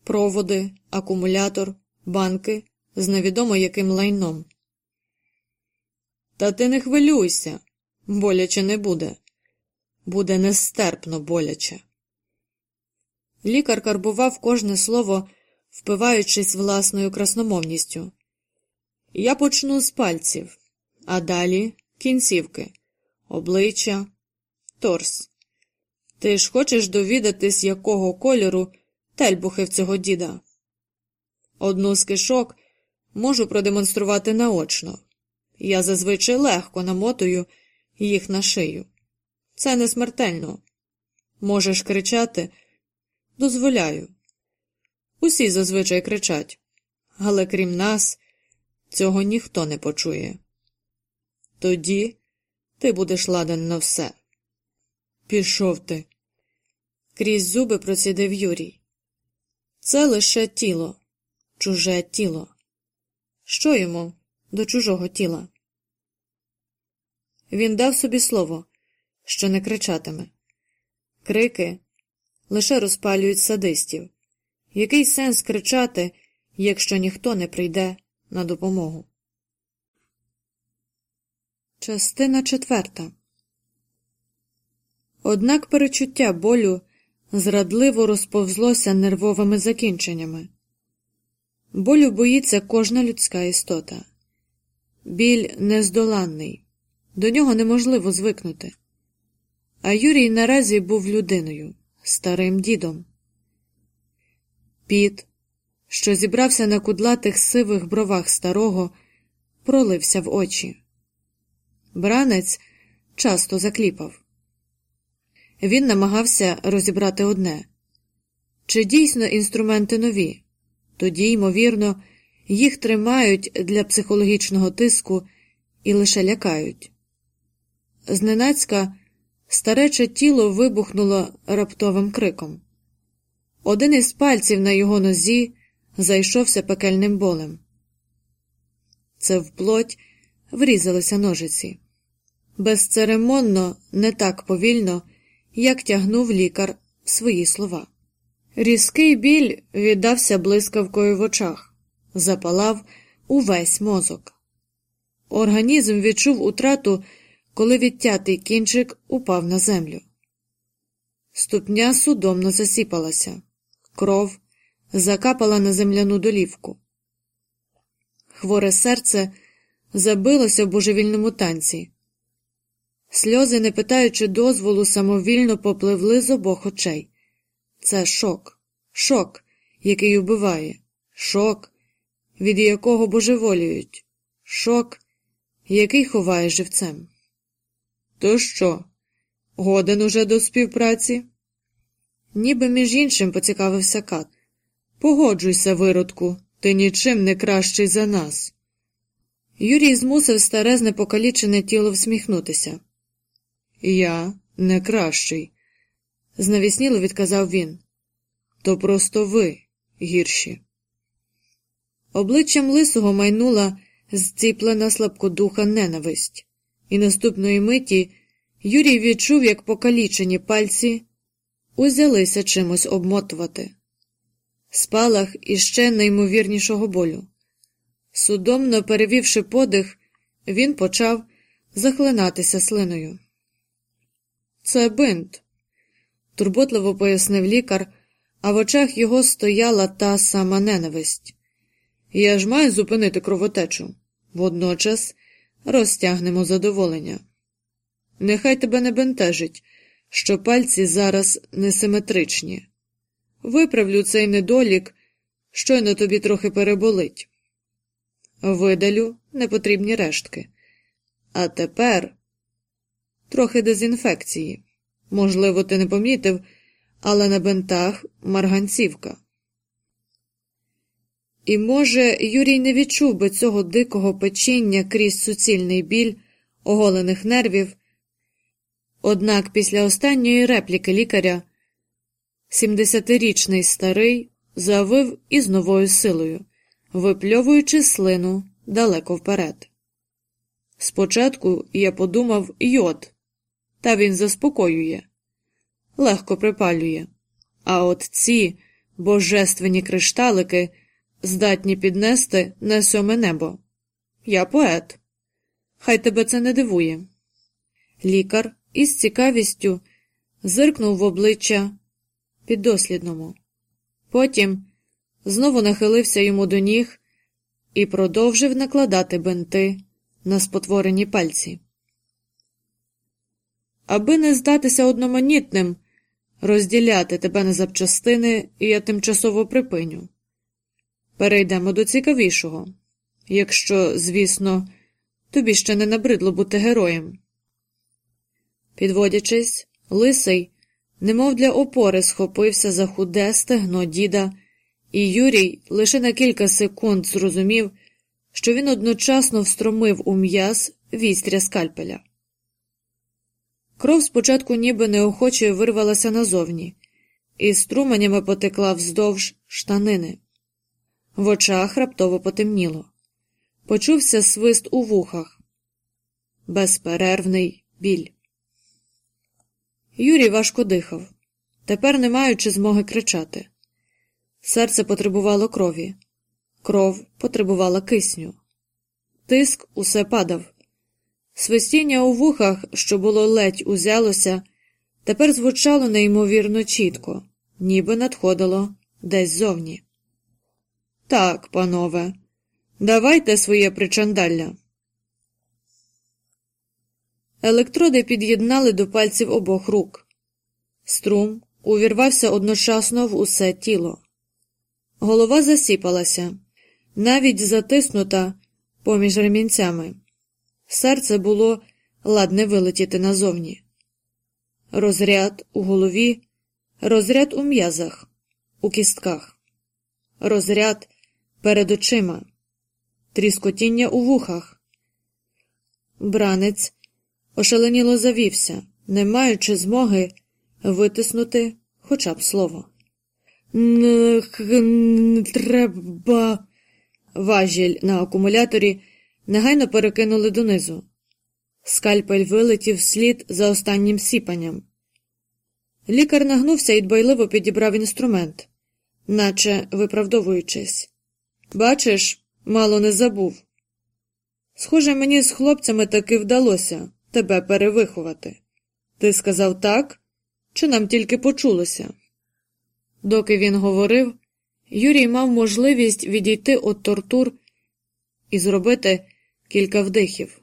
[SPEAKER 1] проводи, акумулятор, банки з невідомо яким лайном. Та ти не хвилюйся, боляче не буде. Буде нестерпно боляче. Лікар карбував кожне слово, впиваючись власною красномовністю. Я почну з пальців, а далі кінцівки, обличчя, торс. Ти ж хочеш довідатись, якого кольору тельбухи в цього діда? Одну з кишок можу продемонструвати наочно. Я зазвичай легко намотую їх на шию. Це не смертельно. Можеш кричати, дозволяю. Усі зазвичай кричать, але крім нас, цього ніхто не почує. Тоді ти будеш ладен на все. Пішов ти. Крізь зуби процідив Юрій. Це лише тіло, чуже тіло. Що йому до чужого тіла? Він дав собі слово, що не кричатиме. Крики лише розпалюють садистів. Який сенс кричати, якщо ніхто не прийде на допомогу? Частина четверта. Однак перечуття болю зрадливо розповзлося нервовими закінченнями. Болю боїться кожна людська істота. Біль нездоланний, до нього неможливо звикнути. А Юрій наразі був людиною, старим дідом. Піт, що зібрався на кудлатих сивих бровах старого, пролився в очі. Бранець часто закліпав. Він намагався розібрати одне чи дійсно інструменти нові, тоді, ймовірно, їх тримають для психологічного тиску і лише лякають. Зненацька старече тіло вибухнуло раптовим криком. Один із пальців на його нозі зайшовся пекельним болем. Це вплоть врізалися ножиці. Безцеремонно, не так повільно, як тягнув лікар свої слова. Різкий біль віддався блискавкою в очах, запалав увесь мозок. Організм відчув утрату, коли відтятий кінчик упав на землю. Ступня судомно засіпалася, кров закапала на земляну долівку. Хворе серце забилося в божевільному танці. Сльози, не питаючи дозволу, самовільно попливли з обох очей. Це шок, шок, який убиває, шок, від якого божеволіють, шок, який ховає живцем. То що, годен уже до співпраці? Ніби між іншим поцікавився кат. Погоджуйся, виродку, ти нічим не кращий за нас. Юрій змусив старезне покалічене тіло всміхнутися. Я не кращий, знавісніло відказав він. То просто ви гірші. Обличчям лисого майнула зціплена слабкодуха ненависть, і наступної миті Юрій відчув, як покалічені пальці узялися чимось обмотувати. Спалах іще неймовірнішого болю. Судомно перевівши подих, він почав захлинатися слиною. Це бинт, турботливо пояснив лікар, а в очах його стояла та сама ненависть. Я ж маю зупинити кровотечу. Водночас розтягнемо задоволення. Нехай тебе не бентежить, що пальці зараз несиметричні. Виправлю цей недолік, щойно тобі трохи переболить. Видалю непотрібні рештки. А тепер трохи дезінфекції. Можливо, ти не помітив, але на бентах марганцівка. І, може, Юрій не відчув би цього дикого печіння крізь суцільний біль, оголених нервів. Однак після останньої репліки лікаря сімдесятирічний старий завив із новою силою, випльовуючи слину далеко вперед. Спочатку я подумав йод, та він заспокоює, легко припалює. А от ці божественні кришталики здатні піднести на сьоме небо. Я поет. Хай тебе це не дивує. Лікар із цікавістю зиркнув в обличчя піддослідному. Потім знову нахилився йому до ніг і продовжив накладати бенти на спотворені пальці. Аби не здатися одноманітним, розділяти тебе на запчастини, я тимчасово припиню. Перейдемо до цікавішого, якщо, звісно, тобі ще не набридло бути героєм. Підводячись, лисий, немов для опори, схопився за худе стегно діда, і Юрій лише на кілька секунд зрозумів, що він одночасно встромив у м'яз вістря скальпеля. Кров спочатку ніби неохоче вирвалася назовні, і струменями потекла вздовж штанини. В очах раптово потемніло. Почувся свист у вухах, безперервний біль. Юрій важко дихав, тепер не маючи змоги кричати. Серце потребувало крові, кров потребувала кисню. Тиск усе падав. Свистіння у вухах, що було ледь узялося, тепер звучало неймовірно чітко, ніби надходило десь зовні. Так, панове, давайте своє причандалля. Електроди під'єднали до пальців обох рук. Струм увірвався одночасно в усе тіло. Голова засіпалася, навіть затиснута поміж ремінцями. Серце було ладне вилетіти назовні. Розряд у голові, розряд у м'язах, у кістках, розряд перед очима, тріскотіння у вухах. Бранець ошаленіло завівся, не маючи змоги витиснути хоча б слово. Треба. Важіль на акумуляторі негайно перекинули донизу. Скальпель вилетів слід за останнім сіпанням. Лікар нагнувся і дбайливо підібрав інструмент, наче виправдовуючись. Бачиш, мало не забув. Схоже, мені з хлопцями таки вдалося тебе перевиховати. Ти сказав так, чи нам тільки почулося? Доки він говорив, Юрій мав можливість відійти від тортур і зробити кілька вдихів.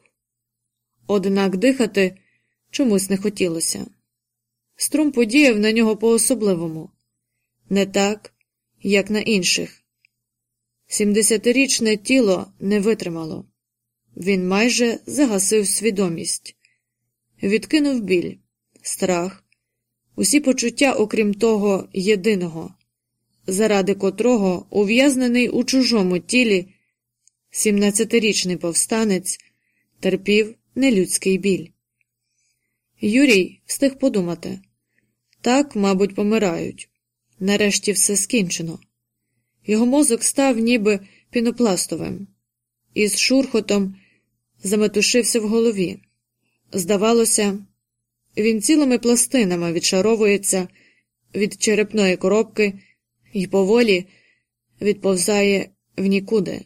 [SPEAKER 1] Однак дихати чомусь не хотілося. Струм подіяв на нього по-особливому, не так, як на інших. Сімдесятирічне тіло не витримало. Він майже загасив свідомість, відкинув біль, страх, усі почуття, окрім того, єдиного, заради котрого ув'язнений у чужому тілі сімнадцятирічний повстанець терпів нелюдський біль. Юрій встиг подумати так, мабуть, помирають. Нарешті все скінчено. Його мозок став ніби пінопластовим, і з шурхотом заметушився в голові. Здавалося, він цілими пластинами відшаровується від черепної коробки і поволі відповзає в нікуди.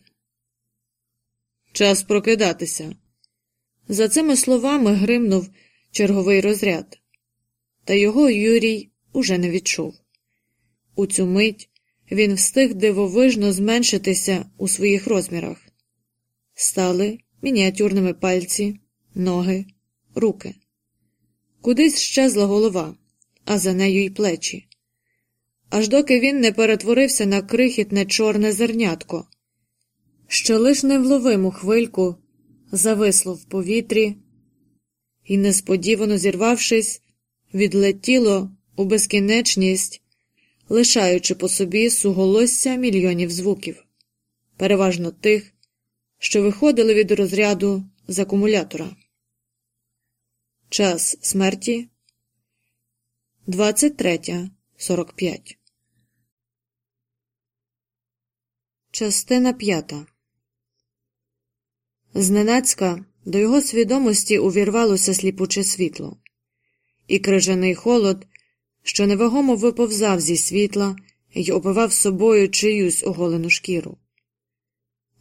[SPEAKER 1] Час прокидатися. За цими словами гримнув черговий розряд, та його Юрій уже не відчув. У цю мить він встиг дивовижно зменшитися у своїх розмірах. Стали мініатюрними пальці, ноги, руки. Кудись щезла голова, а за нею й плечі. Аж доки він не перетворився на крихітне чорне зернятко, що лиш невловиму хвильку зависло в повітрі і, несподівано зірвавшись, відлетіло у безкінечність, лишаючи по собі суголосся мільйонів звуків, переважно тих, що виходили від розряду з акумулятора. Час смерті? 23.45 Частина п'ята. Зненацька до його свідомості увірвалося сліпуче світло, і крижаний холод, що невагомо виповзав зі світла й опивав собою чиюсь оголену шкіру.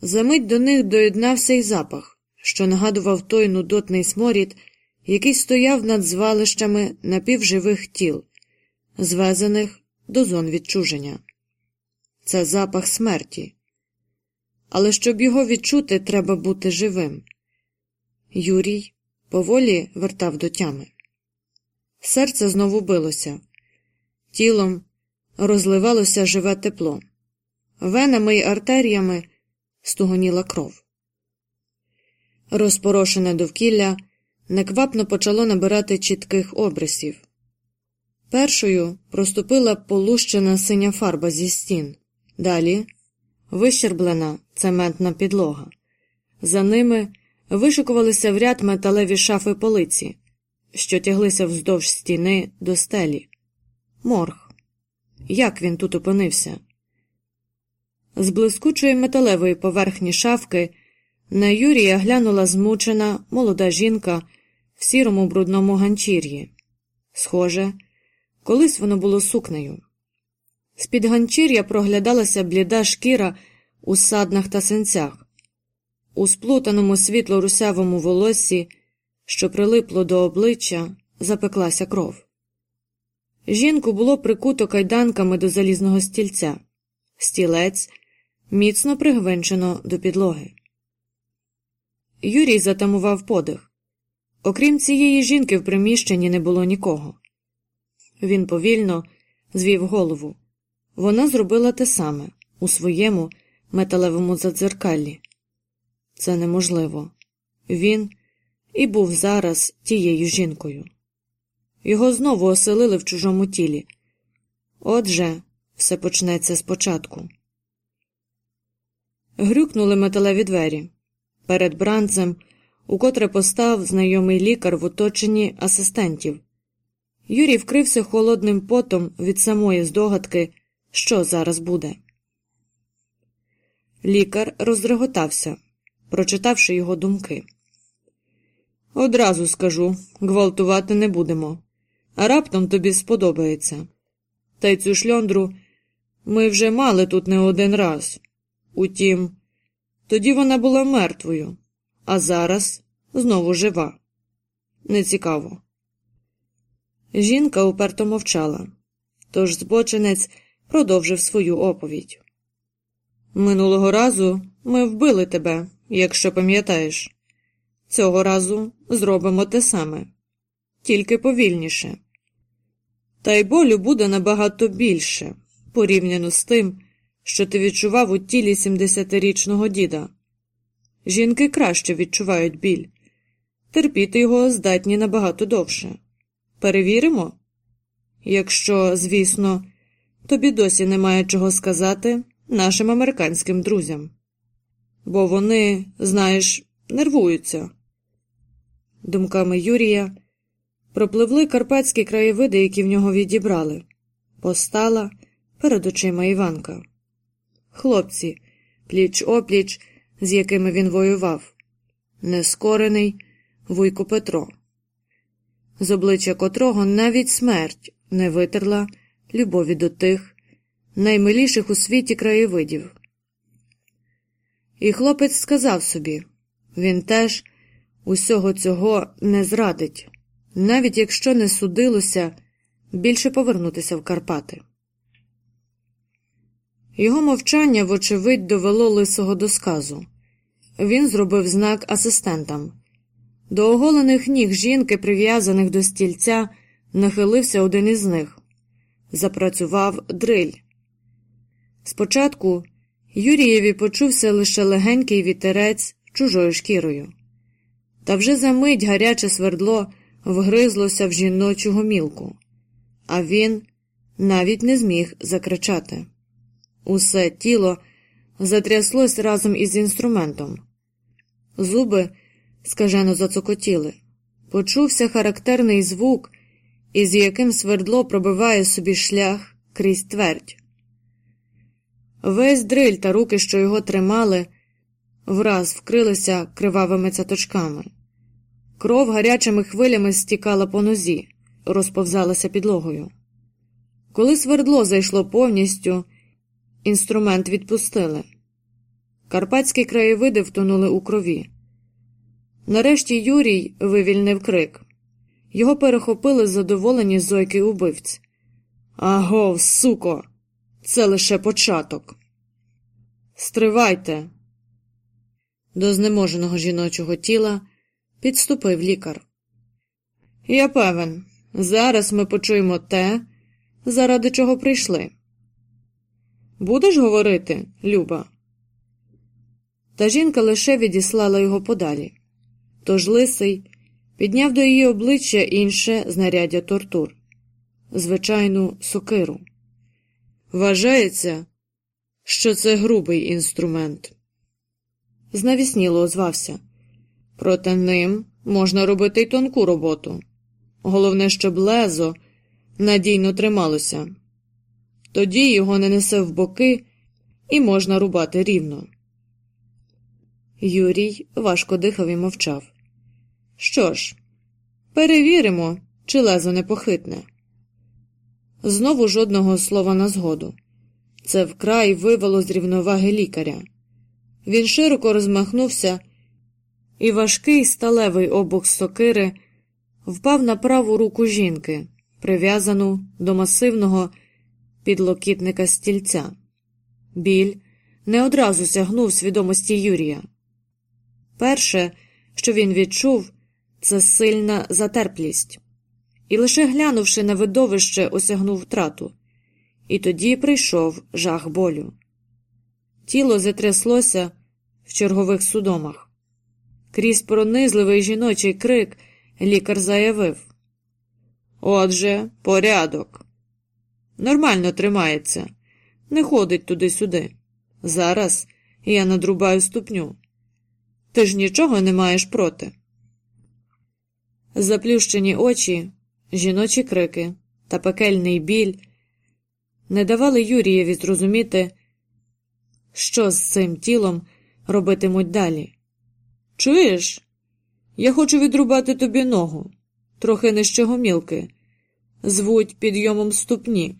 [SPEAKER 1] Замить до них доєднався й запах, що нагадував той нудотний сморід, який стояв над звалищами напівживих тіл, звезених до зон відчуження. Це запах смерті. Але щоб його відчути, треба бути живим. Юрій поволі вертав до тями. Серце знову билося, тілом розливалося живе тепло, венами й артеріями стугоніла кров. Розпорошене довкілля неквапно почало набирати чітких обрисів. Першою проступила полущена синя фарба зі стін, далі вищерблена цементна підлога. За ними вишикувалися в ряд металеві шафи полиці, що тяглися вздовж стіни до стелі. Морг. Як він тут опинився? З блискучої металевої поверхні шафки на Юрія глянула змучена молода жінка в сірому брудному ганчір'ї. Схоже, колись воно було сукнею. З під ганчір'я проглядалася бліда шкіра у саднах та синцях, у сплутаному світло русявому волоссі, що прилипло до обличчя, запеклася кров. Жінку було прикуто кайданками до залізного стільця, стілець міцно пригвинчено до підлоги. Юрій затамував подих. Окрім цієї жінки, в приміщенні не було нікого. Він повільно звів голову. Вона зробила те саме у своєму металевому задзеркаллі. Це неможливо. Він і був зараз тією жінкою. Його знову оселили в чужому тілі. Отже, все почнеться спочатку. Грюкнули металеві двері. Перед бранцем, укотре постав знайомий лікар в оточенні асистентів. Юрій вкрився холодним потом від самої здогадки, що зараз буде. Лікар розреготався, прочитавши його думки. Одразу скажу гвалтувати не будемо, а раптом тобі сподобається. Та й цю шльондру ми вже мали тут не один раз. Утім, тоді вона була мертвою, а зараз знову жива. Нецікаво. Жінка уперто мовчала, тож збочинець продовжив свою оповідь. Минулого разу ми вбили тебе, якщо пам'ятаєш. Цього разу зробимо те саме, тільки повільніше. Та й болю буде набагато більше, порівняно з тим, що ти відчував у тілі 70-річного діда. Жінки краще відчувають біль, терпіти його здатні набагато довше. Перевіримо? Якщо, звісно, тобі досі немає чого сказати нашим американським друзям, бо вони, знаєш, нервуються. Думками Юрія пропливли карпатські краєвиди, які в нього відібрали. Постала перед очима Іванка. Хлопці, пліч опліч, з якими він воював, нескорений вуйко Петро, з обличчя котрого навіть смерть не витерла любові до тих наймиліших у світі краєвидів. І хлопець сказав собі він теж усього цього не зрадить, навіть якщо не судилося більше повернутися в Карпати. Його мовчання, вочевидь, довело лисого до сказу. Він зробив знак асистентам. До оголених ніг жінки, прив'язаних до стільця, нахилився один із них. Запрацював дриль. Спочатку Юрієві почувся лише легенький вітерець чужою шкірою. Та вже за мить гаряче свердло вгризлося в жіночу гомілку, а він навіть не зміг закричати. Усе тіло затряслось разом із інструментом. Зуби скажено зацокотіли. Почувся характерний звук, із яким свердло пробиває собі шлях крізь твердь. Весь дриль та руки, що його тримали, враз вкрилися кривавими цяточками. Кров гарячими хвилями стікала по нозі, розповзалася підлогою. Коли свердло зайшло повністю, інструмент відпустили. Карпатські краєвиди втонули у крові. Нарешті Юрій вивільнив крик. Його перехопили задоволені зойки убивць. Агов, суко, це лише початок. Стривайте. До знеможеного жіночого тіла підступив лікар. Я певен, Зараз ми почуємо те, заради чого прийшли. Будеш говорити, Люба? Та жінка лише відіслала його подалі. Тож лисий підняв до її обличчя інше знаряддя тортур звичайну сокиру. Вважається, що це грубий інструмент. Знавісніло озвався. Проте ним можна робити й тонку роботу. Головне, щоб лезо надійно трималося. Тоді його не несе в боки і можна рубати рівно. Юрій важко дихав і мовчав. Що ж, перевіримо, чи лезо непохитне. Знову жодного слова на згоду. Це вкрай вивело з рівноваги лікаря. Він широко розмахнувся, і важкий сталевий обух сокири впав на праву руку жінки, прив'язану до масивного підлокітника стільця. Біль не одразу сягнув свідомості Юрія. Перше, що він відчув, це сильна затерплість, і лише глянувши на видовище, осягнув втрату, і тоді прийшов жах болю. Тіло затряслося в чергових судомах. Крізь пронизливий жіночий крик лікар заявив Отже, порядок. Нормально тримається, не ходить туди-сюди. Зараз я надрубаю ступню. Ти ж нічого не маєш проти. Заплющені очі, жіночі крики та пекельний біль не давали Юрієві зрозуміти, що з цим тілом робитимуть далі. Чуєш? Я хочу відрубати тобі ногу, трохи нижче гомілки, звуть підйомом ступні.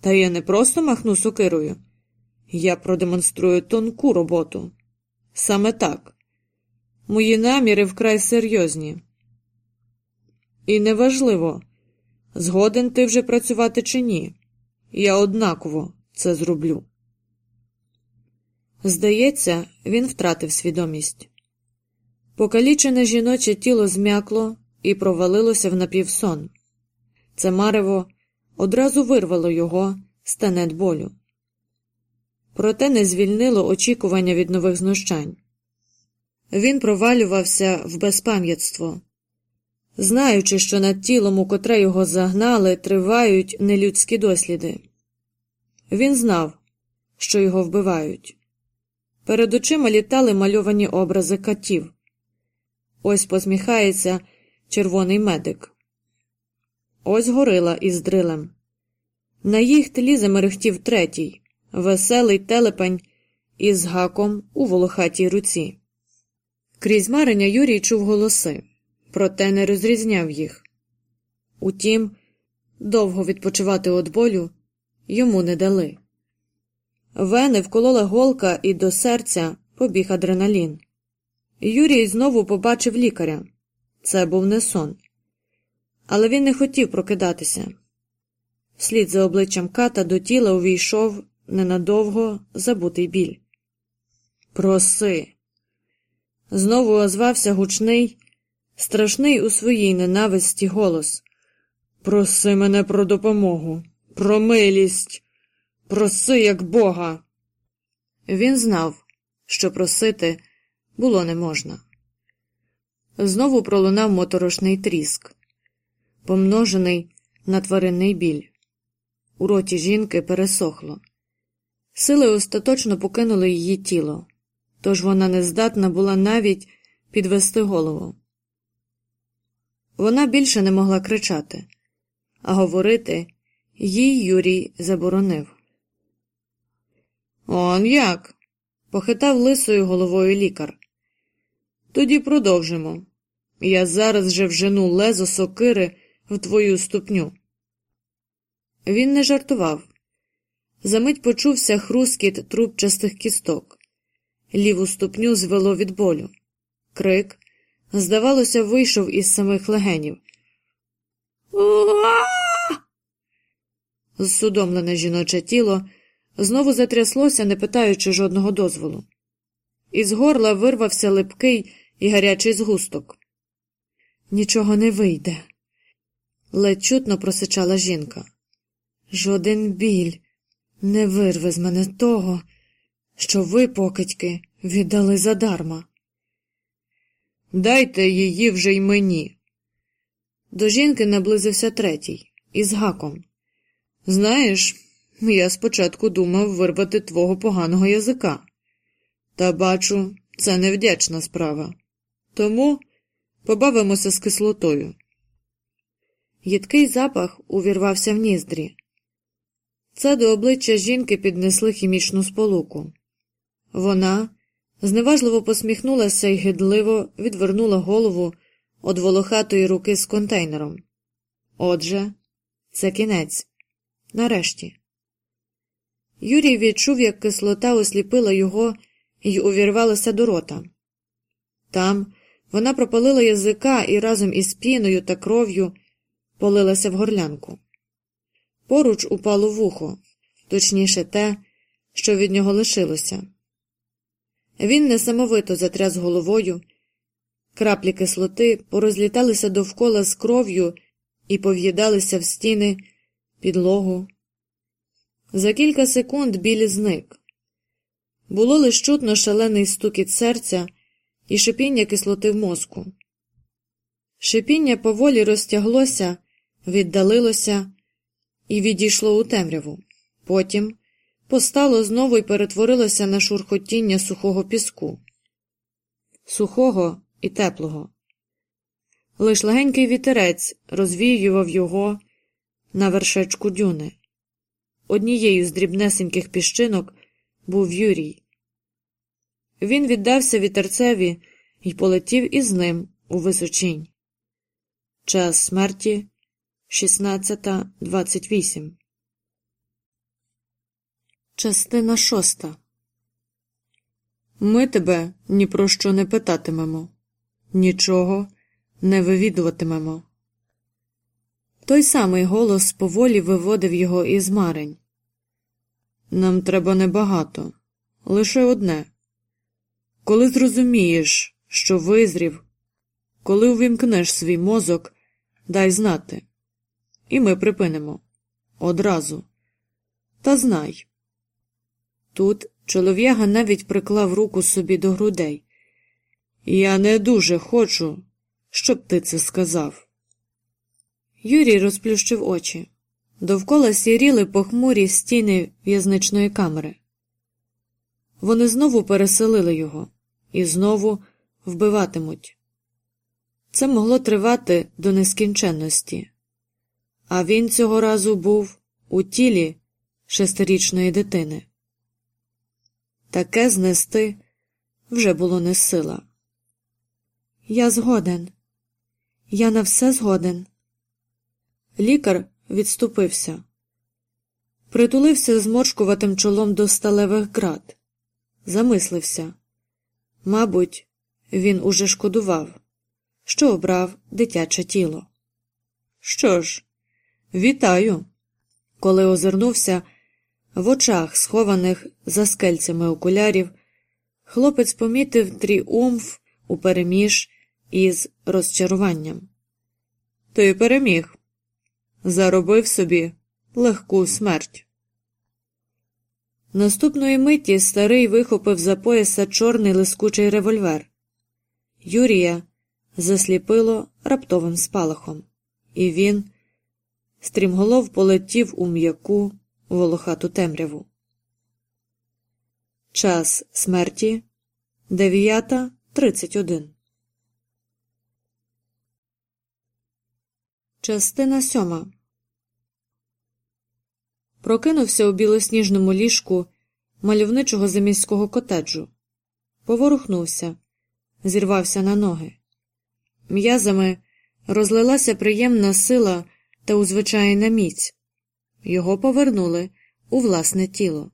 [SPEAKER 1] Та я не просто махну сокирою, я продемонструю тонку роботу. Саме так. Мої наміри вкрай серйозні. І неважливо, згоден ти вже працювати чи ні. Я однаково це зроблю. Здається, він втратив свідомість. Покалічене жіноче тіло змякло і провалилося в напівсон. Це марево одразу вирвало його з тенет болю. Проте не звільнило очікування від нових знущань. Він провалювався в безпам'ятство, знаючи, що над тілом, у котре його загнали, тривають нелюдські досліди. Він знав, що його вбивають. Перед очима літали мальовані образи катів. Ось посміхається червоний медик. Ось горила із дрилем. На їх тлі замерехтів третій, веселий телепень із гаком у волохатій руці. Крізь марення Юрій чув голоси, проте не розрізняв їх. Утім, довго відпочивати від болю йому не дали. Вени вколола голка і до серця побіг адреналін. Юрій знову побачив лікаря. Це був не сон. Але він не хотів прокидатися. Вслід за обличчям ката до тіла увійшов ненадовго забутий біль. Проси. Знову озвався гучний, страшний у своїй ненависті голос. Проси мене про допомогу, про милість, проси, як Бога. Він знав, що просити було не можна. Знову пролунав моторошний тріск, помножений на тваринний біль. У роті жінки пересохло. Сили остаточно покинули її тіло, тож вона не здатна була навіть підвести голову. Вона більше не могла кричати, а говорити їй Юрій заборонив. Он як? похитав лисою головою лікар. Тоді продовжимо. Я зараз же вжену лезо сокири в твою ступню. Він не жартував. Замить почувся хрускіт трубчастих кісток. Ліву ступню звело від болю. Крик, здавалося, вийшов із самих легенів. Зсудомлене жіноче тіло знову затряслося, не питаючи жодного дозволу. Із горла вирвався липкий і гарячий згусток. Нічого не вийде. Ледь чутно просичала жінка. Жоден біль не вирве з мене того, що ви, покидьки, віддали задарма. Дайте її вже й мені. До жінки наблизився третій із гаком. Знаєш, я спочатку думав вирвати твого поганого язика. Та бачу, це невдячна справа. Тому побавимося з кислотою. Їдкий запах увірвався в ніздрі. Це до обличчя жінки піднесли хімічну сполуку. Вона зневажливо посміхнулася і гидливо відвернула голову від волохатої руки з контейнером. Отже, це кінець. Нарешті. Юрій відчув, як кислота осліпила його і увірвалася до рота. Там вона пропалила язика і разом із піною та кров'ю полилася в горлянку. Поруч упало вухо, точніше те, що від нього лишилося. Він несамовито затряс головою, краплі кислоти порозліталися довкола з кров'ю і пов'їдалися в стіни, підлогу. За кілька секунд білі зник. Було лиш чутно шалений стукіт серця і шипіння кислоти в мозку. Шипіння поволі розтяглося, віддалилося і відійшло у темряву. Потім постало знову і перетворилося на шурхотіння сухого піску, сухого і теплого. Лиш легенький вітерець розвіював його на вершечку дюни. Однією з дрібнесеньких піщинок був Юрій. Він віддався вітерцеві і полетів із ним у височінь. Час смерті 16.28 Частина шоста. Ми тебе ні про що не питатимемо, нічого не вивідуватимемо. Той самий голос поволі виводив його із марень. Нам треба небагато, лише одне. Коли зрозумієш, що визрів, коли увімкнеш свій мозок, дай знати. І ми припинимо одразу. Та знай. Тут чолов'яга навіть приклав руку собі до грудей. Я не дуже хочу, щоб ти це сказав. Юрій розплющив очі. Довкола сіріли похмурі стіни в'язничної камери. Вони знову переселили його і знову вбиватимуть. Це могло тривати до нескінченності, а він цього разу був у тілі шестирічної дитини. Таке знести вже було не сила. Я згоден, я на все згоден. Лікар відступився, притулився зморшкуватим чолом до сталевих град, замислився. Мабуть, він уже шкодував, що обрав дитяче тіло. Що ж, вітаю. Коли озирнувся в очах, схованих за скельцями окулярів, хлопець помітив тріумф упереміж із розчаруванням. Ти переміг заробив собі легку смерть. Наступної миті старий вихопив за пояса чорний лискучий револьвер. Юрія засліпило раптовим спалахом, і він стрімголов полетів у м'яку волохату темряву. Час смерті 9.31 Частина сьома. Прокинувся у білосніжному ліжку мальовничого заміського котеджу. Поворухнувся, зірвався на ноги. М'язами розлилася приємна сила та узвичайна міць. Його повернули у власне тіло.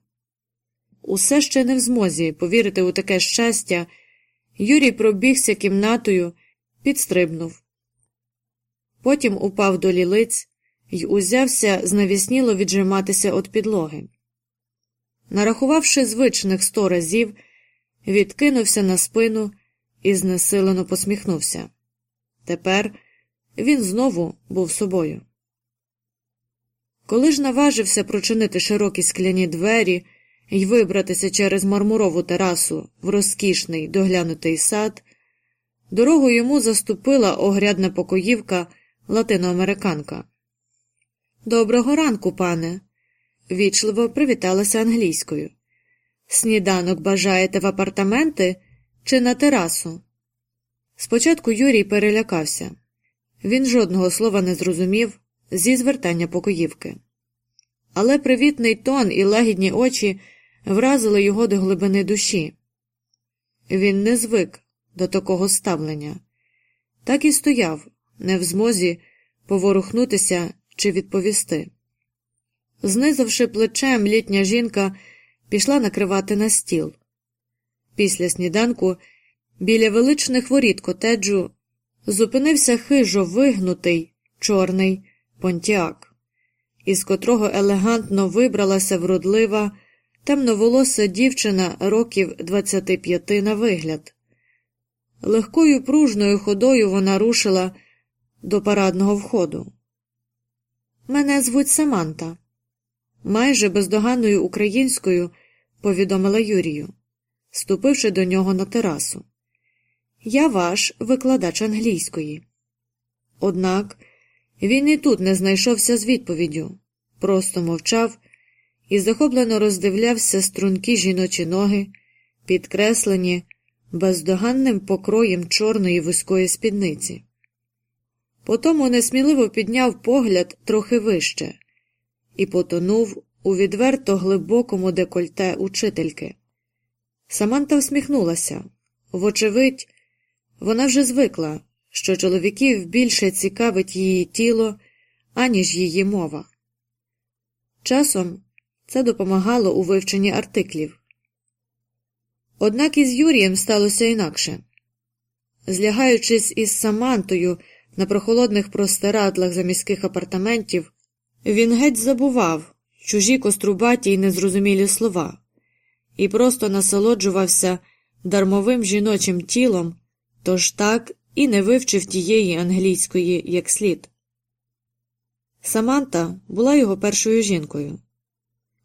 [SPEAKER 1] Усе ще не в змозі повірити у таке щастя. Юрій пробігся кімнатою, підстрибнув. Потім упав до лілиць й узявся знавісніло віджиматися від підлоги. Нарахувавши звичних сто разів, відкинувся на спину і знесилено посміхнувся. Тепер він знову був собою. Коли ж наважився прочинити широкі скляні двері і вибратися через мармурову терасу в розкішний доглянутий сад, дорогу йому заступила огрядна покоївка латиноамериканка. Доброго ранку, пане, вічливо привіталася англійською. Сніданок бажаєте в апартаменти чи на терасу? Спочатку Юрій перелякався. Він жодного слова не зрозумів зі звертання покоївки. Але привітний тон і лагідні очі вразили його до глибини душі. Він не звик до такого ставлення, так і стояв, не в змозі поворухнутися чи відповісти. Знизавши плечем, літня жінка пішла накривати на стіл. Після сніданку біля величних воріт котеджу зупинився хижо вигнутий чорний понтіак, із котрого елегантно вибралася вродлива, темноволоса дівчина років 25 на вигляд. Легкою пружною ходою вона рушила до парадного входу. Мене звуть Саманта, майже бездоганною українською повідомила Юрію, ступивши до нього на терасу. Я ваш викладач англійської. Однак він і тут не знайшовся з відповіддю, просто мовчав і захоплено роздивлявся стрункі жіночі ноги, підкреслені бездоганним покроєм чорної вузької спідниці. Потому несміливо підняв погляд трохи вище і потонув у відверто глибокому декольте учительки. Саманта всміхнулася. Вочевидь, вона вже звикла, що чоловіків більше цікавить її тіло, аніж її мова. Часом це допомагало у вивченні артиклів. Однак із Юрієм сталося інакше. Злягаючись із Самантою на прохолодних простирадлах заміських апартаментів, він геть забував чужі кострубаті й незрозумілі слова і просто насолоджувався дармовим жіночим тілом, тож так і не вивчив тієї англійської як слід. Саманта була його першою жінкою.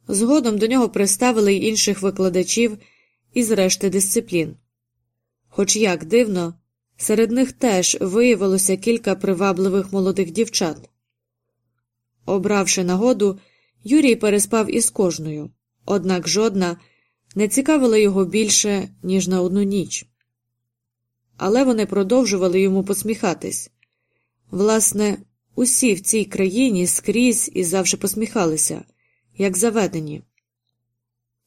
[SPEAKER 1] Згодом до нього приставили й інших викладачів із решти дисциплін. Хоч як дивно, серед них теж виявилося кілька привабливих молодих дівчат. Обравши нагоду, Юрій переспав із кожною, однак жодна не цікавила його більше, ніж на одну ніч. Але вони продовжували йому посміхатись. Власне, усі в цій країні скрізь і завжди посміхалися, як заведені.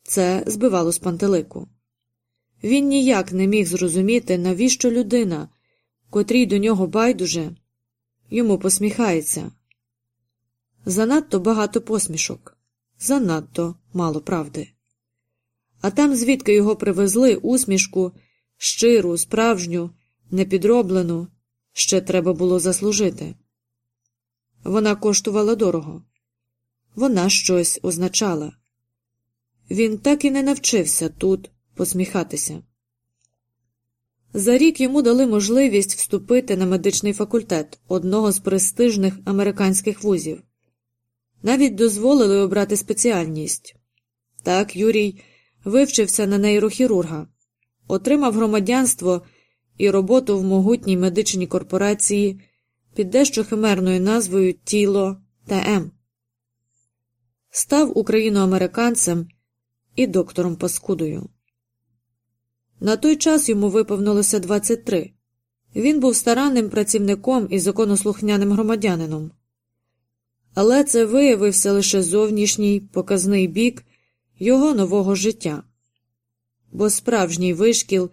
[SPEAKER 1] Це збивало з пантелику. Він ніяк не міг зрозуміти, навіщо людина, котрій до нього байдуже, йому посміхається. Занадто багато посмішок, занадто мало правди. А там, звідки його привезли усмішку, щиру, справжню, непідроблену, ще треба було заслужити. Вона коштувала дорого, вона щось означала. Він так і не навчився тут посміхатися. За рік йому дали можливість вступити на медичний факультет одного з престижних американських вузів. Навіть дозволили обрати спеціальність. Так Юрій вивчився на нейрохірурга, отримав громадянство і роботу в могутній медичній корпорації під дещо химерною назвою Тіло ТМ. Став україноамериканцем і доктором Паскудою. На той час йому виповнилося 23. Він був старанним працівником і законослухняним громадянином. Але це виявився лише зовнішній показний бік його нового життя, бо справжній вишкіл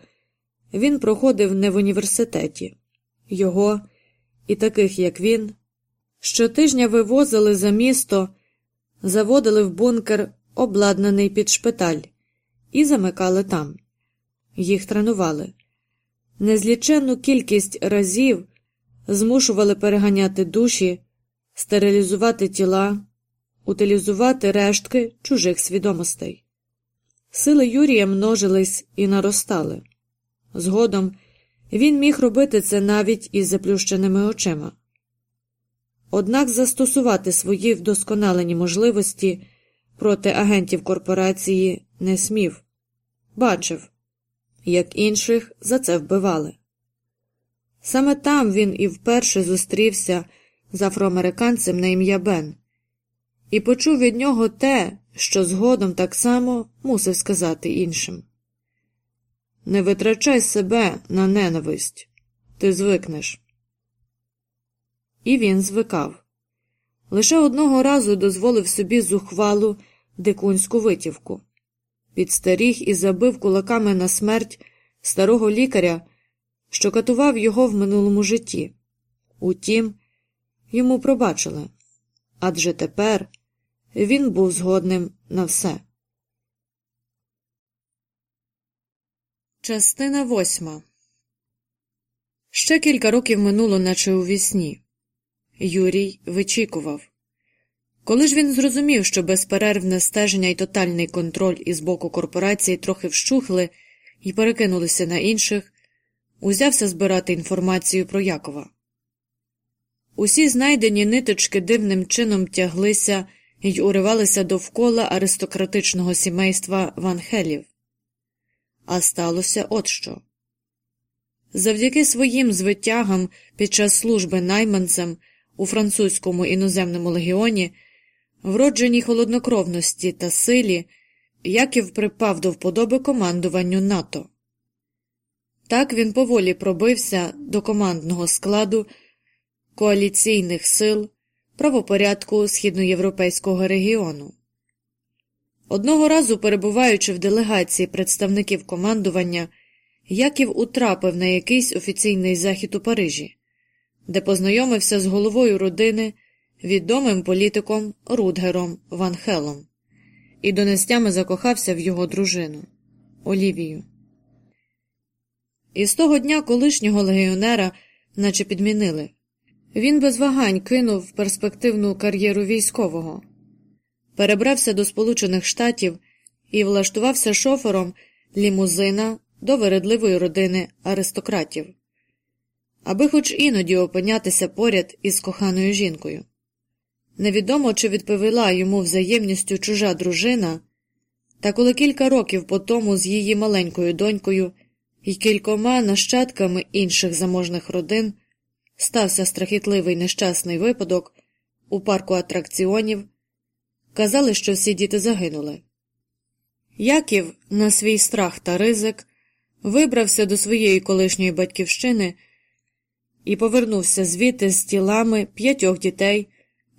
[SPEAKER 1] він проходив не в університеті, його і таких, як він, щотижня вивозили за місто, заводили в бункер, обладнаний під шпиталь, і замикали там. Їх тренували. Незліченну кількість разів змушували переганяти душі, стерилізувати тіла, утилізувати рештки чужих свідомостей. Сили Юрія множились і наростали. Згодом він міг робити це навіть із заплющеними очима. однак застосувати свої вдосконалені можливості проти агентів корпорації не смів, бачив, як інших за це вбивали. Саме там він і вперше зустрівся з афроамериканцем на ім'я Бен і почув від нього те, що згодом так само мусив сказати іншим. Не витрачай себе на ненависть, ти звикнеш. І він звикав. Лише одного разу дозволив собі зухвалу дикунську витівку, підстеріг і забив кулаками на смерть старого лікаря, що катував його в минулому житті. Утім, йому пробачили адже тепер він був згодним на все. Частина восьма. Ще кілька років минуло, наче у вісні. Юрій вичікував. Коли ж він зрозумів, що безперервне стеження і тотальний контроль із боку корпорації трохи вщухли і перекинулися на інших, узявся збирати інформацію про Якова. Усі знайдені ниточки дивним чином тяглися й уривалися довкола аристократичного сімейства Ванхелів. А сталося от що. Завдяки своїм звитягам під час служби найманцем у французькому іноземному легіоні, вродженій холоднокровності та силі, Яків припав до вподоби командуванню НАТО. Так він поволі пробився до командного складу коаліційних сил правопорядку східноєвропейського регіону. Одного разу, перебуваючи в делегації представників командування, Яків утрапив на якийсь офіційний захід у Парижі, де познайомився з головою родини, відомим політиком Рудгером Ван Хелом, і донестями закохався в його дружину Олівію. І з того дня колишнього легіонера наче підмінили. Він без вагань кинув перспективну кар'єру військового, перебрався до Сполучених Штатів і влаштувався шофером лімузина до вередливої родини аристократів, аби хоч іноді опинятися поряд із коханою жінкою. Невідомо, чи відповіла йому взаємністю чужа дружина, та коли кілька років по тому з її маленькою донькою і кількома нащадками інших заможних родин стався страхітливий нещасний випадок у парку атракціонів, казали, що всі діти загинули. Яків на свій страх та ризик вибрався до своєї колишньої батьківщини і повернувся звідти з тілами п'ятьох дітей,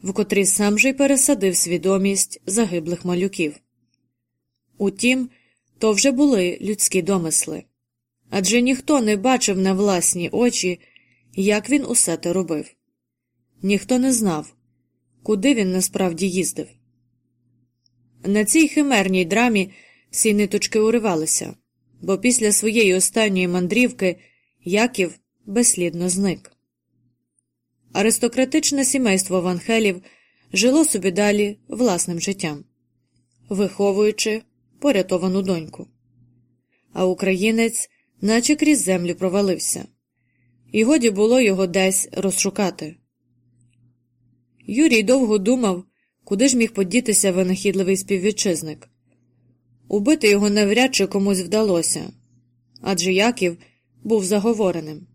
[SPEAKER 1] в котрі сам же й пересадив свідомість загиблих малюків. Утім, то вже були людські домисли адже ніхто не бачив на власні очі як він усе те робив. Ніхто не знав, куди він насправді їздив. На цій химерній драмі всі ниточки уривалися, бо після своєї останньої мандрівки Яків безслідно зник. Аристократичне сімейство Ванхелів жило собі далі власним життям, виховуючи порятовану доньку. А українець, наче крізь землю провалився і годі було його десь розшукати. Юрій довго думав, куди ж міг подітися винахідливий співвітчизник. Убити його навряд чи комусь вдалося адже Яків був заговореним.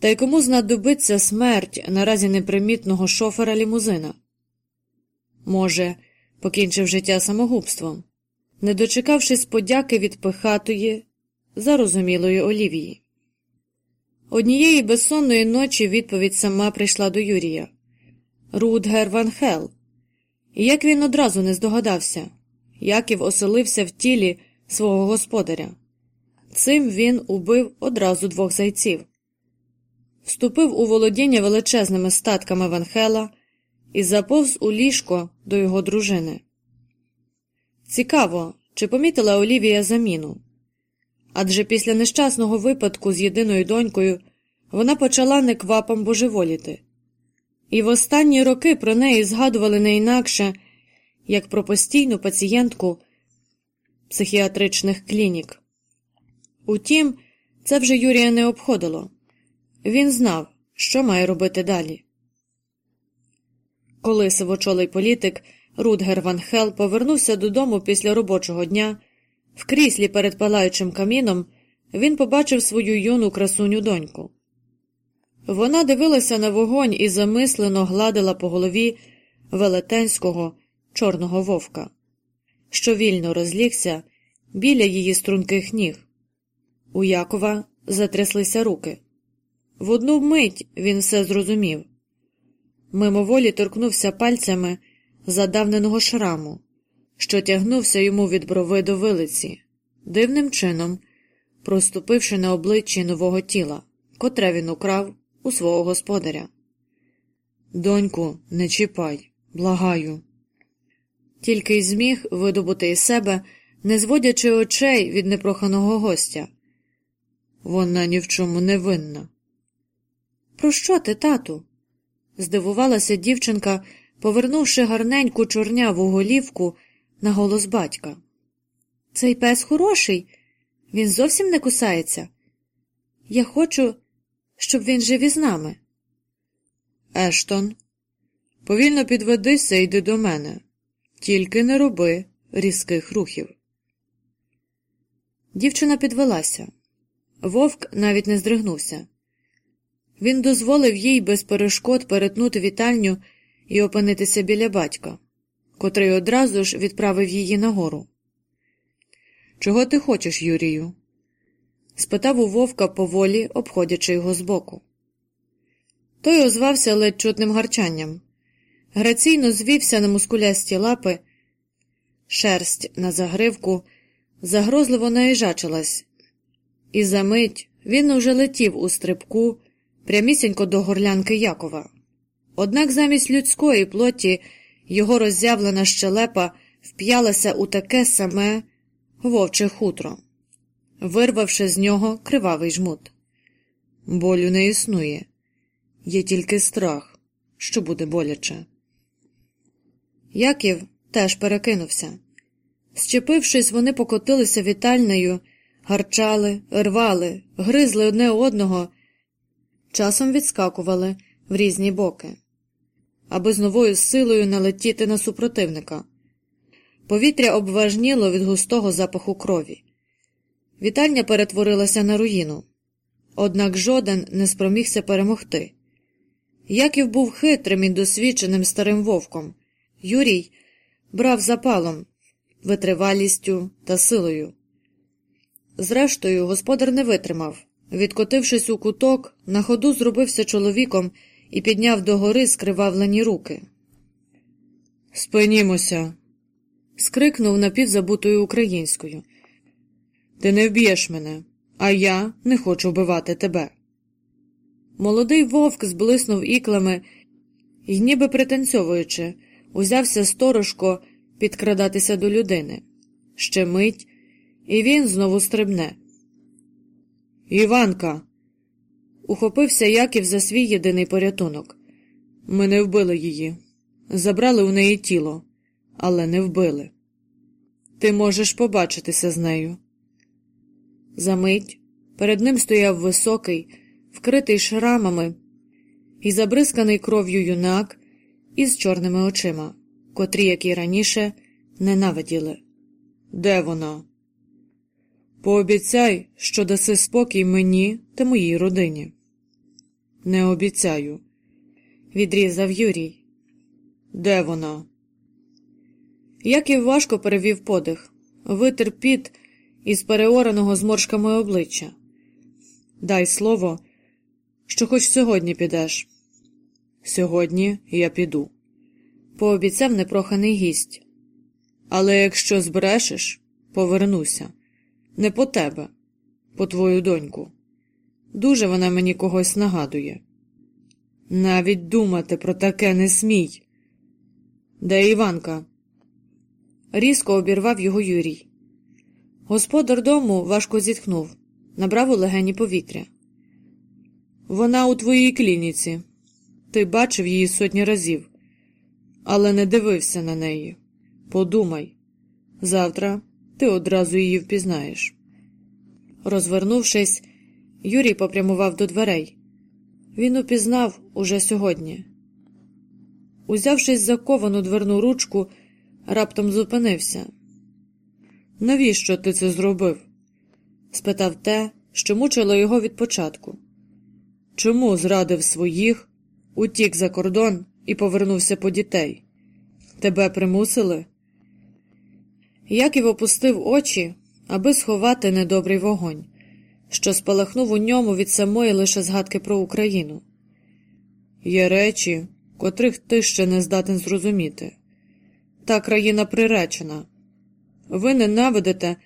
[SPEAKER 1] Та й кому знадобиться смерть наразі непримітного шофера лімузина? Може, покінчив життя самогубством, не дочекавшись подяки від пихатої, зарозумілої Олівії. Однієї безсонної ночі відповідь сама прийшла до Юрія Рудгера Ванхела. І як він одразу не здогадався, Яків оселився в тілі свого господаря. Цим він убив одразу двох зайців, вступив у володіння величезними статками Ванхела і заповз у ліжко до його дружини. Цікаво, чи помітила Олівія заміну адже після нещасного випадку з єдиною донькою вона почала неквапом божеволіти, і в останні роки про неї згадували не інакше, як про постійну пацієнтку психіатричних клінік. Утім, це вже Юрія не обходило він знав, що має робити далі. Коли сивочолий політик Рудгер Ван Хел повернувся додому після робочого дня, в кріслі перед палаючим каміном він побачив свою юну красуню доньку. Вона дивилася на вогонь і замислено гладила по голові велетенського чорного вовка, що вільно розлігся біля її струнких ніг. У Якова затряслися руки. В одну мить він все зрозумів. Мимоволі торкнувся пальцями задавненого шраму, що тягнувся йому від брови до вилиці, дивним чином, проступивши на обличчі нового тіла, котре він украв у свого господаря. Доньку, не чіпай, благаю. Тільки й зміг видобути із себе, не зводячи очей від непроханого гостя. Вона ні в чому не винна. Про що ти, тату? здивувалася дівчинка, повернувши гарненьку чорняву голівку на голос батька. Цей пес хороший, він зовсім не кусається. Я хочу, щоб він жив із нами. Ештон, повільно підведися і йди до мене, тільки не роби різких рухів. Дівчина підвелася. Вовк навіть не здригнувся. Він дозволив їй без перешкод перетнути вітальню і опинитися біля батька, котрий одразу ж відправив її нагору. Чого ти хочеш, Юрію? спитав у вовка поволі, обходячи його збоку. Той озвався ледь чутним гарчанням. Граційно звівся на мускулясті лапи, шерсть на загривку загрозливо наїжачилась, і за мить він уже летів у стрибку прямісінько до горлянки Якова. Однак замість людської плоті його роззявлена щелепа вп'ялася у таке саме вовче хутро, вирвавши з нього кривавий жмут. Болю не існує, є тільки страх, що буде боляче. Яків теж перекинувся. Щепившись, вони покотилися вітальнею, гарчали, рвали, гризли одне одного, часом відскакували в різні боки, аби з новою силою налетіти на супротивника. Повітря обважніло від густого запаху крові. Вітальня перетворилася на руїну, однак жоден не спромігся перемогти. Яків був хитрим і досвідченим старим вовком. Юрій брав запалом, витривалістю та силою. Зрештою, господар не витримав. Відкотившись у куток, на ходу зробився чоловіком і підняв догори скривавлені руки. Спинімося. скрикнув напівзабутою українською. Ти не вб'єш мене, а я не хочу вбивати тебе. Молодий вовк зблиснув іклами і, ніби пританцьовуючи, узявся сторожко підкрадатися до людини. Ще мить, і він знову стрибне. Іванка. Ухопився Яків за свій єдиний порятунок. Ми не вбили її. Забрали у неї тіло, але не вбили. Ти можеш побачитися з нею. Замить перед ним стояв високий, вкритий шрамами і забризканий кров'ю юнак із чорними очима, котрі, як і раніше, ненавиділи. Де вона? Пообіцяй, що даси спокій мені та моїй родині. Не обіцяю, відрізав Юрій. Де вона? Яків важко перевів подих, витер піт із переораного зморшками обличчя. Дай слово, що хоч сьогодні підеш. Сьогодні я піду, пообіцяв непроханий гість. Але якщо збрешеш, повернуся. Не по тебе, по твою доньку. Дуже вона мені когось нагадує. Навіть думати про таке не смій. Де Іванка? Різко обірвав його Юрій. Господар дому важко зітхнув, набрав у легені повітря. Вона у твоїй клініці. Ти бачив її сотні разів, але не дивився на неї. Подумай завтра ти одразу її впізнаєш. Розвернувшись, Юрій попрямував до дверей. Він упізнав уже сьогодні. узявшись за ковану дверну ручку, раптом зупинився. Навіщо ти це зробив? спитав те, що мучило його від початку. Чому зрадив своїх, утік за кордон і повернувся по дітей? Тебе примусили? Яків опустив очі, аби сховати недобрий вогонь, що спалахнув у ньому від самої лише згадки про Україну. Є речі, котрих ти ще не здатен зрозуміти. Та країна приречена. Ви ненавидите,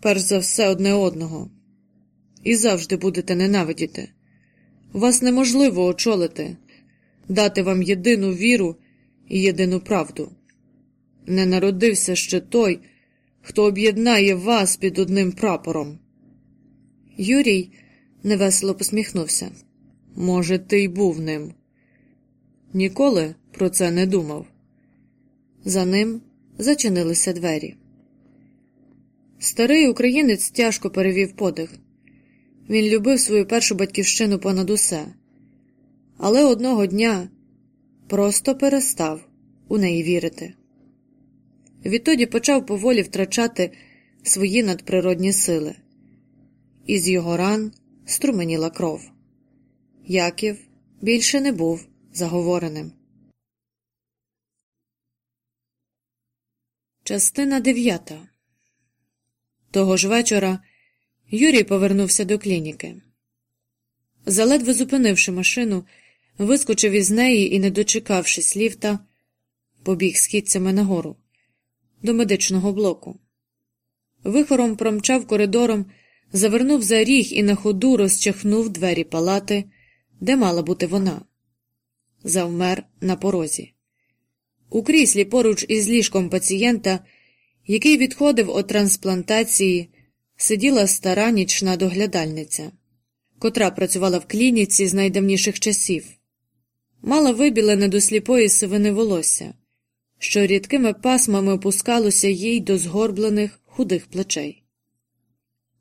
[SPEAKER 1] перш за все, одне одного, і завжди будете ненавидіти. Вас неможливо очолити, дати вам єдину віру і єдину правду. Не народився ще той, хто об'єднає вас під одним прапором. Юрій невесело посміхнувся. Може, ти й був ним. Ніколи про це не думав. За ним зачинилися двері. Старий українець тяжко перевів подих. Він любив свою першу батьківщину понад усе, але одного дня просто перестав у неї вірити. Відтоді почав поволі втрачати свої надприродні сили, із його ран струменіла кров. Яків більше не був заговореним. Частина дев'ята. Того ж вечора Юрій повернувся до клініки. Заледве зупинивши машину, вискочив із неї і, не дочекавшись ліфта, побіг східцями нагору до медичного блоку. Вихором промчав коридором, завернув за ріг і на ходу розчахнув двері палати, де мала бути вона. Завмер на порозі. У кріслі поруч із ліжком пацієнта, який відходив від трансплантації, сиділа стара нічна доглядальниця, котра працювала в клініці з найдавніших часів, мала вибілене до сліпої сивини волосся, що рідкими пасмами опускалося їй до згорблених худих плечей.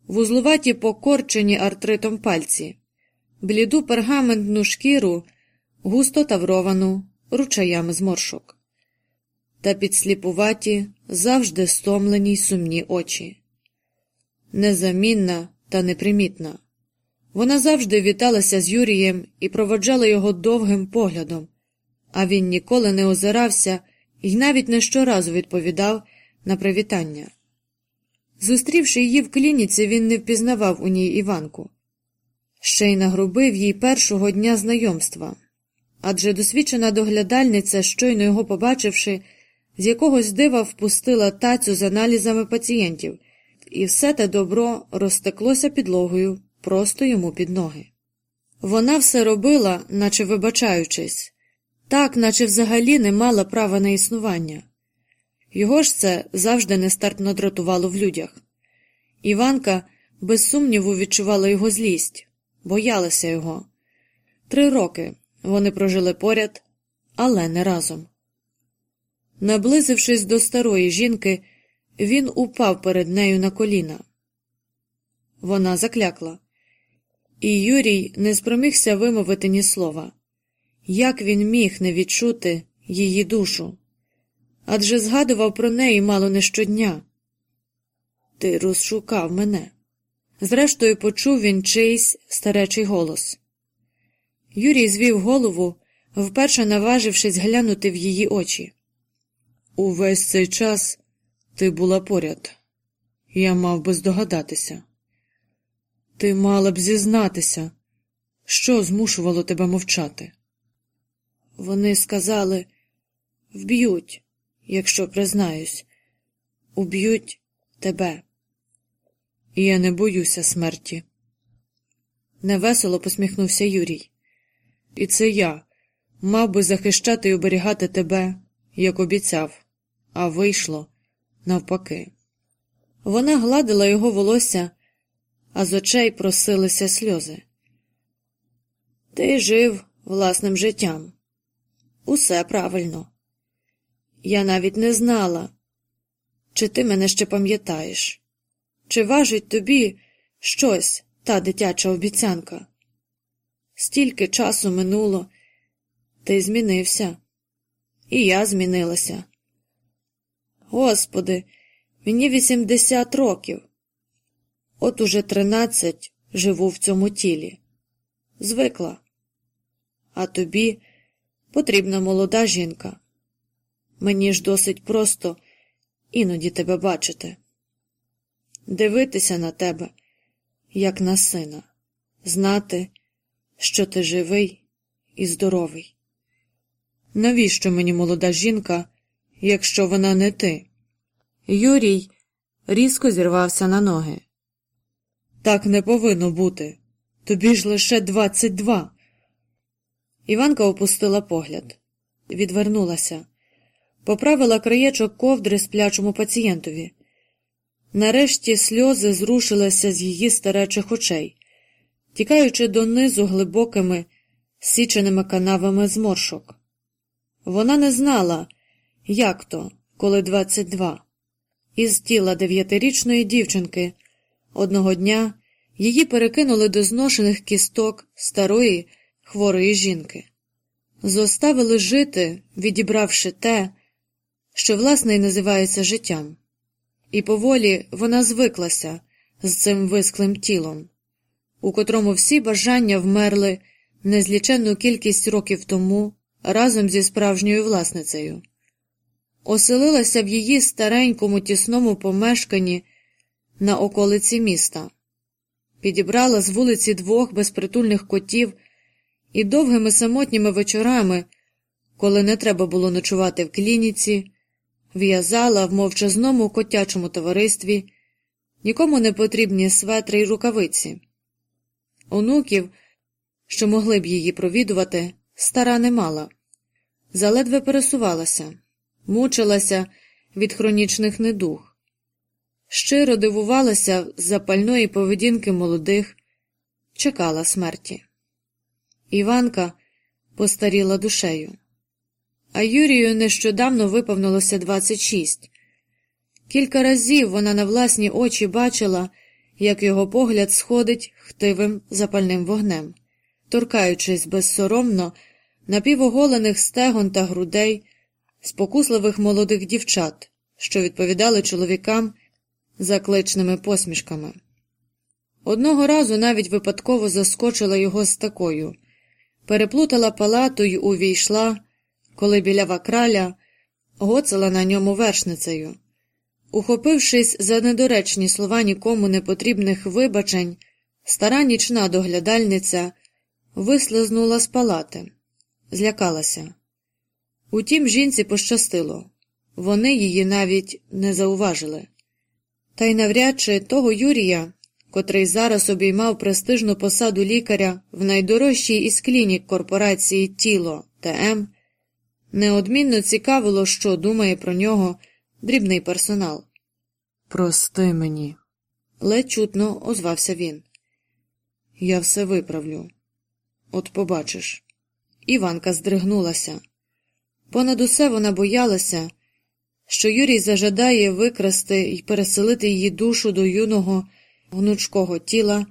[SPEAKER 1] Вузлуваті покорчені артритом пальці, бліду пергаментну шкіру, густо тавровану ручаями зморшок, та підсліпуваті, завжди стомлені й сумні очі незамінна та непримітна. Вона завжди віталася з Юрієм і проводжала його довгим поглядом, а він ніколи не озирався і навіть не щоразу відповідав на привітання. Зустрівши її в клініці, він не впізнавав у ній Іванку, ще й нагрубив їй першого дня знайомства, адже досвідчена доглядальниця, щойно його побачивши, з якогось дива впустила тацю з аналізами пацієнтів і все те добро розтеклося підлогою просто йому під ноги. Вона все робила, наче вибачаючись, так, наче взагалі не мала права на існування. Його ж це завжди нестартно дратувало в людях. Іванка без сумніву відчувала його злість, боялася його. Три роки вони прожили поряд, але не разом. Наблизившись до старої жінки, він упав перед нею на коліна. Вона заклякла, і Юрій не спромігся вимовити ні слова. Як він міг не відчути її душу? Адже згадував про неї мало не щодня. Ти розшукав мене. Зрештою, почув він чийсь старечий голос. Юрій звів голову, вперше наважившись глянути в її очі. Увесь цей час ти була поряд. Я мав би здогадатися. Ти мала б зізнатися, що змушувало тебе мовчати. Вони сказали вб'ють, якщо признаюсь, уб'ють тебе. І я не боюся смерті. Невесело посміхнувся Юрій. І це я мав би захищати і оберігати тебе, як обіцяв, а вийшло навпаки. Вона гладила його волосся, а з очей просилися сльози. Ти жив власним життям. Усе правильно. Я навіть не знала, чи ти мене ще пам'ятаєш, чи важить тобі щось та дитяча обіцянка. Стільки часу минуло, ти змінився. І я змінилася. Господи, мені 80 років. От уже 13 живу в цьому тілі. Звикла. А тобі потрібна молода жінка. Мені ж досить просто іноді тебе бачити, дивитися на тебе, як на сина, знати, що ти живий і здоровий. Навіщо мені молода жінка, якщо вона не ти? Юрій різко зірвався на ноги. Так не повинно бути. Тобі ж лише двадцять два. Іванка опустила погляд, відвернулася, поправила краєчок ковдри сплячому пацієнтові. Нарешті сльози зрушилися з її старечих очей, тікаючи донизу глибокими, січеними канавами зморшок. Вона не знала, як то, коли двадцять два. Із тіла дев'ятирічної дівчинки одного дня її перекинули до зношених кісток старої хворої жінки, зоставили жити, відібравши те, що власне й називається життям, і поволі вона звиклася з цим висклим тілом, у котрому всі бажання вмерли незліченну кількість років тому разом зі справжньою власницею. Оселилася в її старенькому тісному помешканні на околиці міста, підібрала з вулиці двох безпритульних котів і довгими самотніми вечорами, коли не треба було ночувати в клініці, в'язала в мовчазному котячому товаристві нікому не потрібні светри й рукавиці. Онуків, що могли б її провідувати, стара не мала, заледве пересувалася, мучилася від хронічних недуг, щиро дивувалася з запальної поведінки молодих, чекала смерті. Іванка постаріла душею, а Юрію нещодавно виповнилося 26. Кілька разів вона на власні очі бачила, як його погляд сходить хтивим запальним вогнем, торкаючись безсоромно напівоголених стегон та грудей, спокусливих молодих дівчат, що відповідали чоловікам закличними посмішками. Одного разу навіть випадково заскочила його з такою, переплутала палату й увійшла, коли білява краля гоцала на ньому вершницею. Ухопившись за недоречні слова нікому непотрібних вибачень, стара нічна доглядальниця вислизнула з палати, злякалася. Утім, жінці пощастило вони її навіть не зауважили. Та й навряд чи того Юрія, котрий зараз обіймав престижну посаду лікаря в найдорожчій із клінік корпорації Тіло ТМ, неодмінно цікавило, що думає про нього дрібний персонал. Прости мені, ледь чутно озвався він. Я все виправлю. От побачиш. Іванка здригнулася. Понад усе вона боялася, що Юрій зажадає викрасти і переселити її душу до юного гнучкого тіла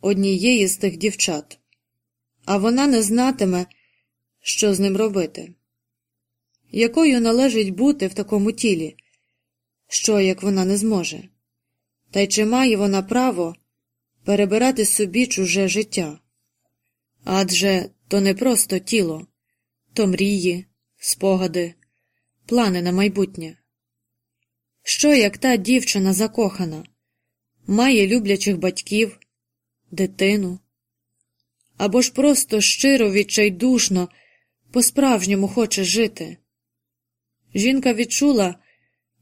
[SPEAKER 1] однієї з тих дівчат, а вона не знатиме, що з ним робити. Якою належить бути в такому тілі, що як вона не зможе, та й чи має вона право перебирати собі чуже життя? Адже то не просто тіло, то мрії, спогади, плани на майбутнє. Що як та дівчина закохана, має люблячих батьків, дитину, або ж просто щиро відчайдушно, по-справжньому хоче жити? Жінка відчула,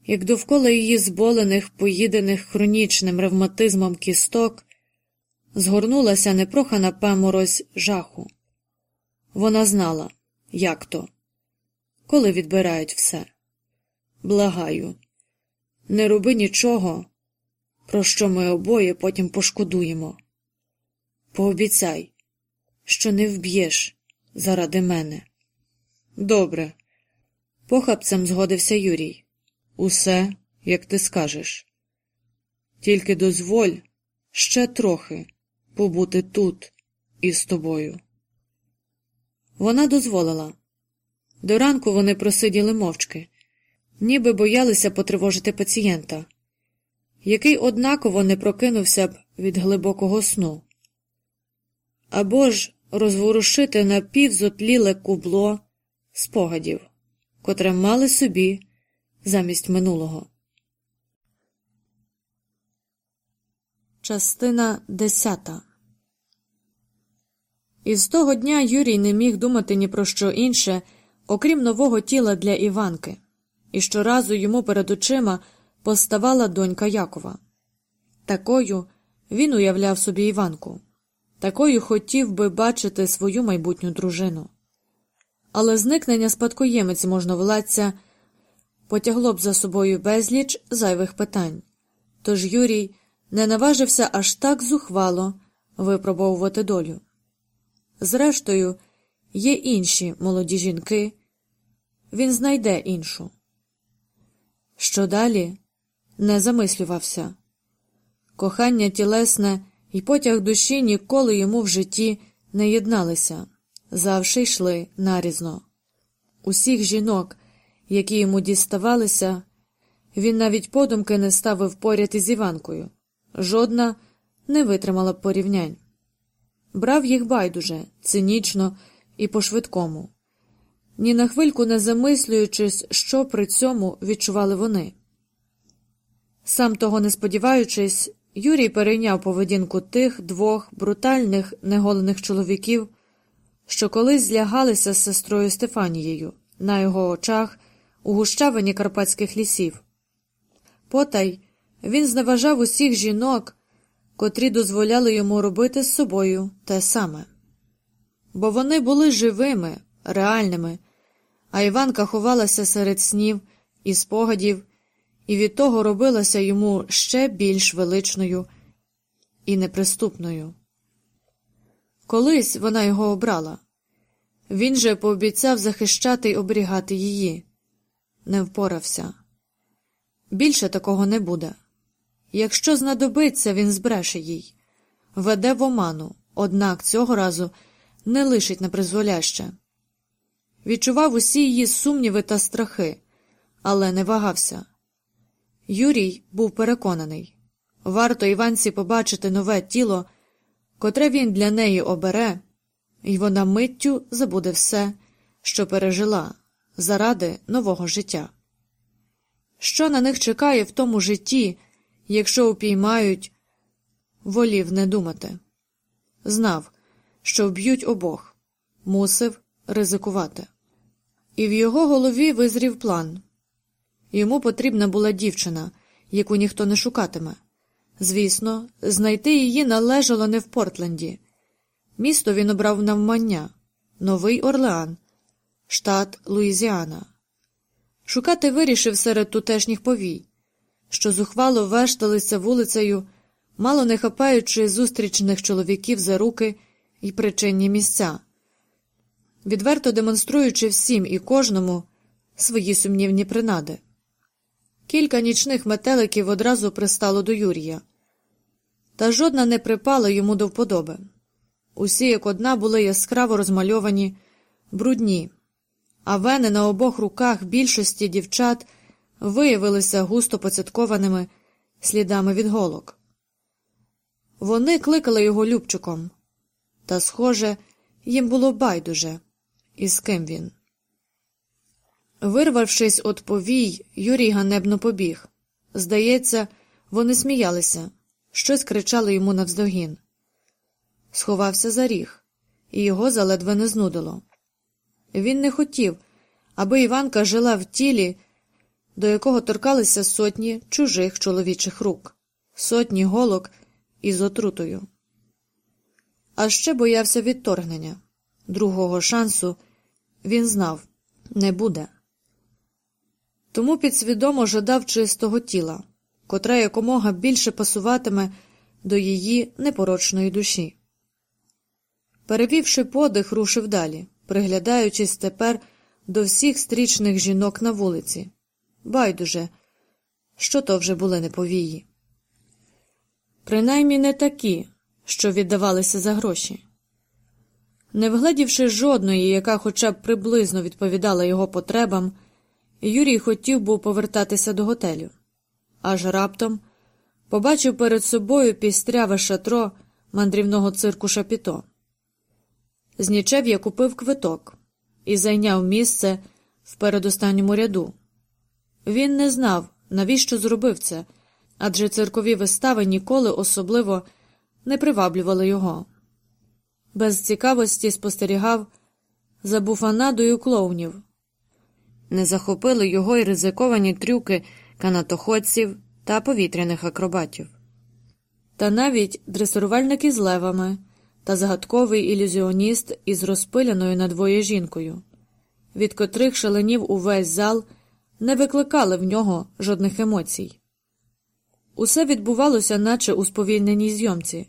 [SPEAKER 1] як довкола її зболених, поїдених хронічним ревматизмом кісток згорнулася непрохана паморозь жаху. Вона знала, як то, коли відбирають все. Благаю, не роби нічого, про що ми обоє потім пошкодуємо. Пообіцяй, що не вб'єш заради мене. Добре, похапцем згодився Юрій. Усе, як ти скажеш. Тільки дозволь ще трохи побути тут із тобою. Вона дозволила. До ранку вони просиділи мовчки, ніби боялися потривожити пацієнта, який однаково не прокинувся б від глибокого сну. Або ж розворушити напівзотліле кубло спогадів, котре мали собі замість минулого. Частина десята Із того дня Юрій не міг думати ні про що інше, окрім нового тіла для Іванки, і щоразу йому перед очима поставала донька Якова. Такою він уявляв собі Іванку, такою хотів би бачити свою майбутню дружину. Але зникнення спадкоємець можновладця потягло б за собою безліч зайвих питань. Тож Юрій не наважився аж так зухвало випробовувати долю. Зрештою, є інші молоді жінки, він знайде іншу. Що далі не замислювався. Кохання тілесне і потяг душі ніколи йому в житті не єдналися, завжди йшли нарізно. Усіх жінок, які йому діставалися, він навіть подумки не ставив поряд із Іванкою, жодна не витримала порівнянь. Брав їх байдуже, цинічно і по швидкому, ні на хвильку не замислюючись, що при цьому відчували вони. Сам того не сподіваючись, Юрій перейняв поведінку тих двох брутальних неголених чоловіків, що колись злягалися з сестрою Стефанією на його очах у гущавині карпатських лісів. Потай він зневажав усіх жінок, котрі дозволяли йому робити з собою те саме. Бо вони були живими, реальними, а Іванка ховалася серед снів і спогадів, і від того робилася йому ще більш величною і неприступною. Колись вона його обрала. Він же пообіцяв захищати й оберігати її, не впорався. Більше такого не буде. Якщо знадобиться, він збреше їй, веде в оману, однак цього разу не лишить непризволяще. Відчував усі її сумніви та страхи, але не вагався. Юрій був переконаний варто Іванці побачити нове тіло, котре він для неї обере, і вона миттю забуде все, що пережила, заради нового життя. Що на них чекає в тому житті, якщо упіймають, волів не думати. Знав, що вб'ють обох, мусив ризикувати. І в його голові визрів план йому потрібна була дівчина, яку ніхто не шукатиме. Звісно, знайти її належало не в Портленді. Місто він обрав навмання Новий Орлеан, штат Луїзіана. Шукати вирішив серед тутешніх повій, що зухвало вешталися вулицею, мало не хапаючи зустрічних чоловіків за руки і причинні місця, відверто демонструючи всім і кожному свої сумнівні принади. Кілька нічних метеликів одразу пристало до Юрія, та жодна не припала йому до вподоби. Усі, як одна, були яскраво розмальовані, брудні, а вени на обох руках більшості дівчат виявилися густо поцяткованими слідами від голок. Вони кликали його Любчиком, та, схоже, їм було байдуже, і з ким він. Вирвавшись від повій, Юрій ганебно побіг. Здається, вони сміялися, щось кричали йому навздогін. Сховався за ріг, і його заледве не знудило. Він не хотів, аби Іванка жила в тілі, до якого торкалися сотні чужих чоловічих рук, сотні голок із отрутою. А ще боявся відторгнення. Другого шансу він знав не буде. Тому підсвідомо жадав чистого тіла, котре якомога більше пасуватиме до її непорочної душі. Перевівши подих, рушив далі, приглядаючись тепер до всіх стрічних жінок на вулиці. Байдуже, що то вже були неповії. Принаймні не такі, що віддавалися за гроші. Не вгледівши жодної, яка хоча б приблизно відповідала його потребам, Юрій хотів був повертатися до готелю. Аж раптом побачив перед собою пістряве шатро мандрівного цирку Шапіто. З нічев'я купив квиток і зайняв місце в передостанньому ряду. Він не знав, навіщо зробив це, адже циркові вистави ніколи особливо не приваблювали його. Без цікавості спостерігав за буфанадою клоунів, не захопили його й ризиковані трюки канатоходців та повітряних акробатів. Та навіть дресирувальники з левами та загадковий ілюзіоніст із розпиляною надвоє жінкою, від котрих шаленів увесь зал не викликали в нього жодних емоцій. Усе відбувалося, наче у сповільненій зйомці,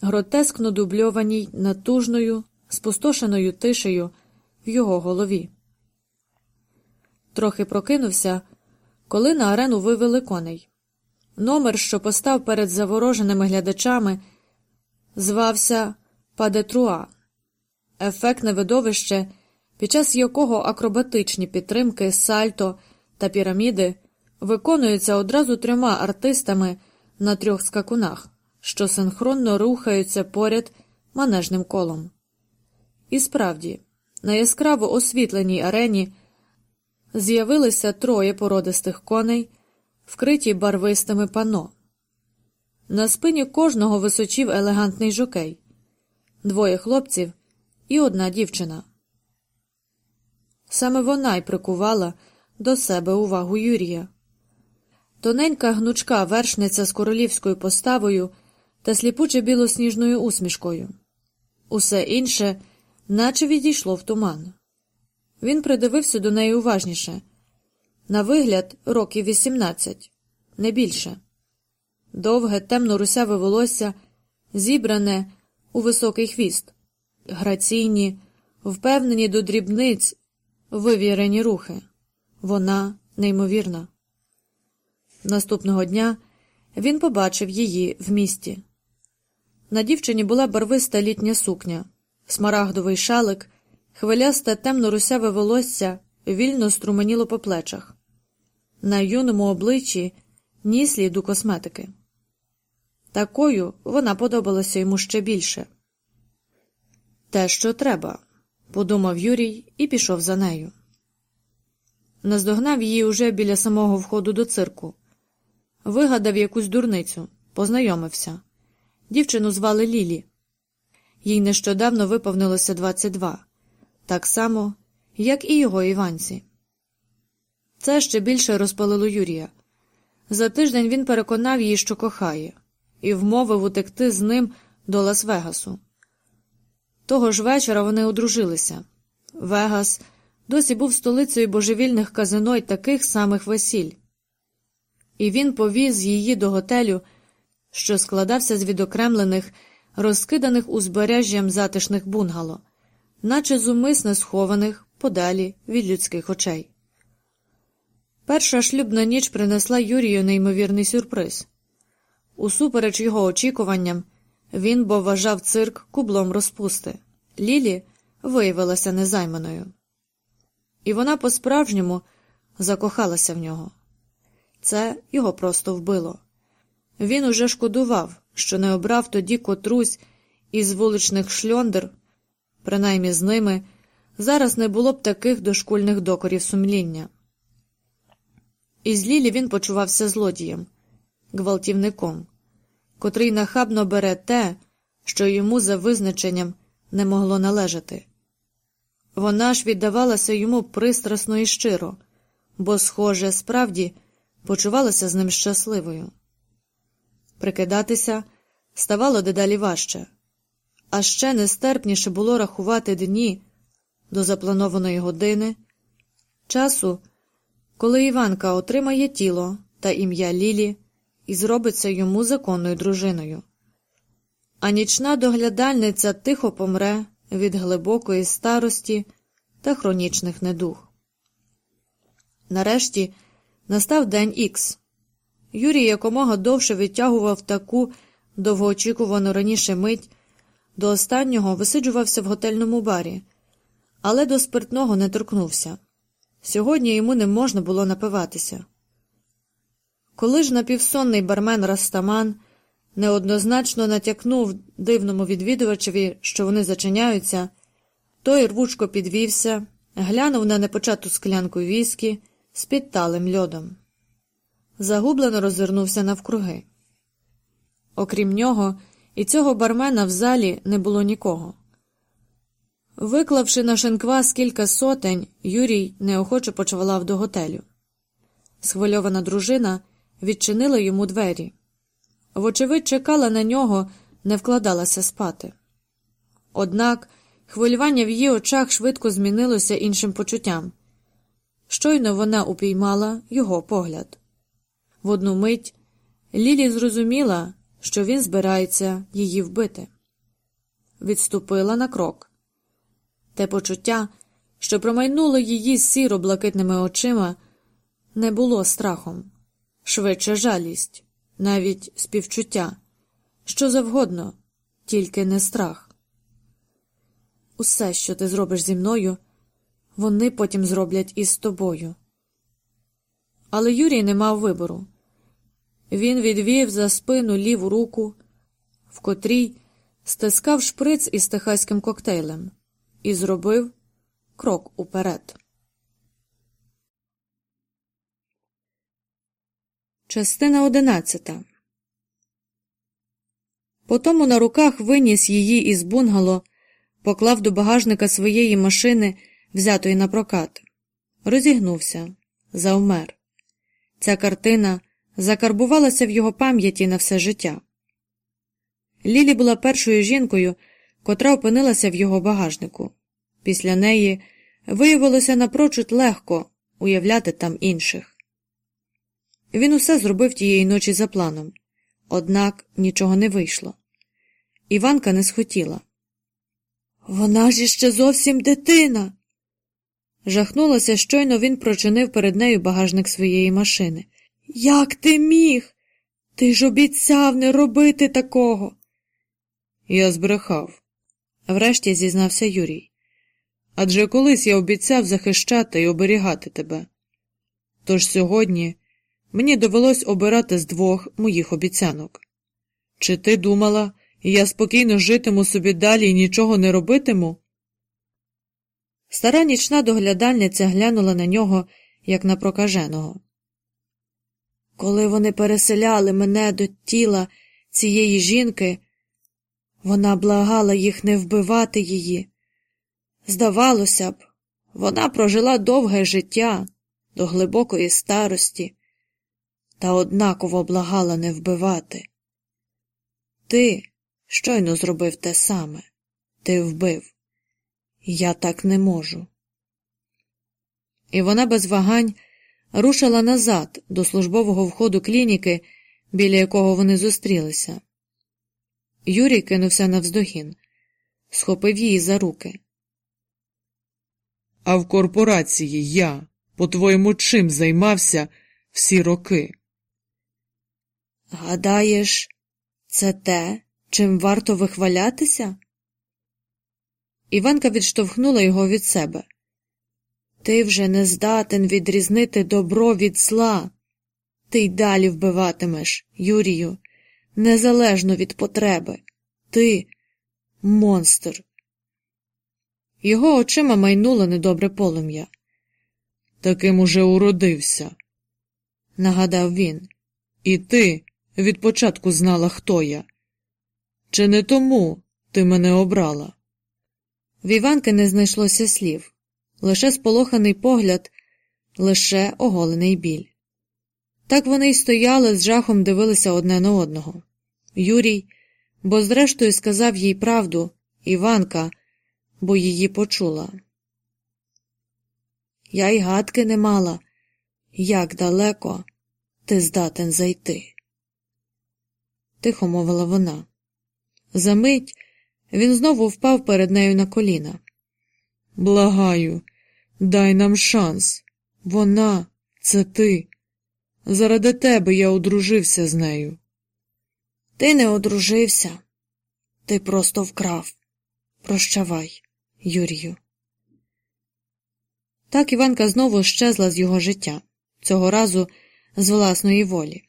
[SPEAKER 1] гротескно дубльованій натужною, спустошеною тишею в його голові. Трохи прокинувся, коли на арену вивели коней. Номер, що постав перед завороженими глядачами, звався Падетруа, ефектне видовище, під час якого акробатичні підтримки, сальто та піраміди виконуються одразу трьома артистами на трьох скакунах, що синхронно рухаються поряд манежним колом. І справді, на яскраво освітленій арені з'явилися троє породистих коней, вкриті барвистими пано. На спині кожного височів елегантний жокей, двоє хлопців і одна дівчина. Саме вона й прикувала до себе увагу Юрія. Тоненька гнучка вершниця з королівською поставою та сліпуче білосніжною усмішкою. Усе інше, наче відійшло в туман. Він придивився до неї уважніше. На вигляд, років вісімнадцять, не більше. Довге, темно русяве волосся, зібране у високий хвіст, граційні, впевнені до дрібниць, вивірені рухи. Вона неймовірна. Наступного дня він побачив її в місті. На дівчині була барвиста літня сукня, смарагдовий шалик, хвилясте темно русяве волосся вільно струменіло по плечах. На юному обличчі ні сліду косметики. Такою вона подобалася йому ще більше. Те, що треба, подумав Юрій і пішов за нею. Наздогнав її уже біля самого входу до цирку. Вигадав якусь дурницю, познайомився. Дівчину звали Лілі. Їй нещодавно виповнилося 22, так само, як і його Іванці. Це ще більше розпалило Юрія. За тиждень він переконав її, що кохає, і вмовив утекти з ним до Лас-Вегасу. Того ж вечора вони одружилися. Вегас досі був столицею божевільних казино й таких самих весіль і він повіз її до готелю, що складався з відокремлених, розкиданих узбережжям затишних бунгало, наче зумисне схованих подалі від людських очей. Перша шлюбна ніч принесла Юрію неймовірний сюрприз. Усупереч його очікуванням, він бо вважав цирк кублом розпусти. Лілі виявилася незайманою. І вона по-справжньому закохалася в нього. Це його просто вбило. Він уже шкодував, що не обрав тоді котрусь із вуличних шльондер, принаймні з ними зараз не було б таких дошкульних докорів сумління. Із Лілі він почувався злодієм, гвалтівником, котрий нахабно бере те, що йому за визначенням не могло належати. Вона ж віддавалася йому пристрасно і щиро, бо, схоже, справді почувалася з ним щасливою. Прикидатися ставало дедалі важче, а ще нестерпніше було рахувати дні до запланованої години, часу, коли Іванка отримає тіло та ім'я Лілі і зробиться йому законною дружиною. А нічна доглядальниця тихо помре від глибокої старості та хронічних недуг. Нарешті Настав день Ікс. Юрій якомога довше відтягував таку довгоочікувану раніше мить, до останнього висиджувався в готельному барі, але до спиртного не торкнувся. Сьогодні йому не можна було напиватися. Коли ж напівсонний бармен Растаман неоднозначно натякнув дивному відвідувачеві, що вони зачиняються, той рвучко підвівся, глянув на непочату склянку віскі з підталим льодом. Загублено розвернувся навкруги. Окрім нього, і цього бармена в залі не було нікого. Виклавши на шинквас кілька сотень, Юрій неохоче почвалав до готелю. Схвильована дружина відчинила йому двері. Вочевидь, чекала на нього, не вкладалася спати. Однак хвилювання в її очах швидко змінилося іншим почуттям. Щойно вона упіймала його погляд. В одну мить Лілі зрозуміла, що він збирається її вбити. Відступила на крок. Те почуття, що промайнуло її сіро блакитними очима, не було страхом, швидше жалість, навіть співчуття, що завгодно, тільки не страх. Усе, що ти зробиш зі мною, вони потім зроблять із тобою. Але Юрій не мав вибору. Він відвів за спину ліву руку, в котрій стискав шприц із техаським коктейлем, і зробив крок уперед. Частина одинадцята. Потому на руках виніс її із бунгало, поклав до багажника своєї машини, взятої на прокат, розігнувся, завмер. Ця картина закарбувалася в його пам'яті на все життя. Лілі була першою жінкою, котра опинилася в його багажнику. Після неї виявилося напрочуд легко уявляти там інших. Він усе зробив тієї ночі за планом, однак нічого не вийшло. Іванка не схотіла. Вона ж іще зовсім дитина. Жахнулася, щойно він прочинив перед нею багажник своєї машини. Як ти міг? Ти ж обіцяв не робити такого. Я збрехав, врешті зізнався Юрій. Адже колись я обіцяв захищати і оберігати тебе. Тож сьогодні мені довелось обирати з двох моїх обіцянок. Чи ти думала, я спокійно житиму собі далі і нічого не робитиму? Стара нічна доглядальниця глянула на нього, як на прокаженого. Коли вони переселяли мене до тіла цієї жінки, вона благала їх не вбивати її. Здавалося б, вона прожила довге життя до глибокої старості, та однаково благала не вбивати. Ти щойно зробив те саме, ти вбив. Я так не можу. І вона без вагань рушила назад до службового входу клініки, біля якого вони зустрілися. Юрій кинувся навздогін, схопив її за руки. А в корпорації я, по твоєму, чим займався всі роки? Гадаєш, це те, чим варто вихвалятися? Іванка відштовхнула його від себе. Ти вже не здатен відрізнити добро від зла. Ти й далі вбиватимеш, Юрію, незалежно від потреби. Ти монстр. Його очима майнуло недобре полум'я. Таким уже уродився, нагадав він. І ти від початку знала, хто я. Чи не тому ти мене обрала? В Іванки не знайшлося слів лише сполоханий погляд, лише оголений біль. Так вони й стояли, з жахом дивилися одне на одного. Юрій, бо зрештою сказав їй правду, Іванка, бо її почула. Я й гадки не мала, як далеко ти здатен зайти. Тихо мовила вона. Замить він знову впав перед нею на коліна. Благаю, дай нам шанс. Вона, це ти. Заради тебе я одружився з нею. Ти не одружився. Ти просто вкрав. Прощавай, Юрію. Так Іванка знову щезла з його життя, цього разу з власної волі.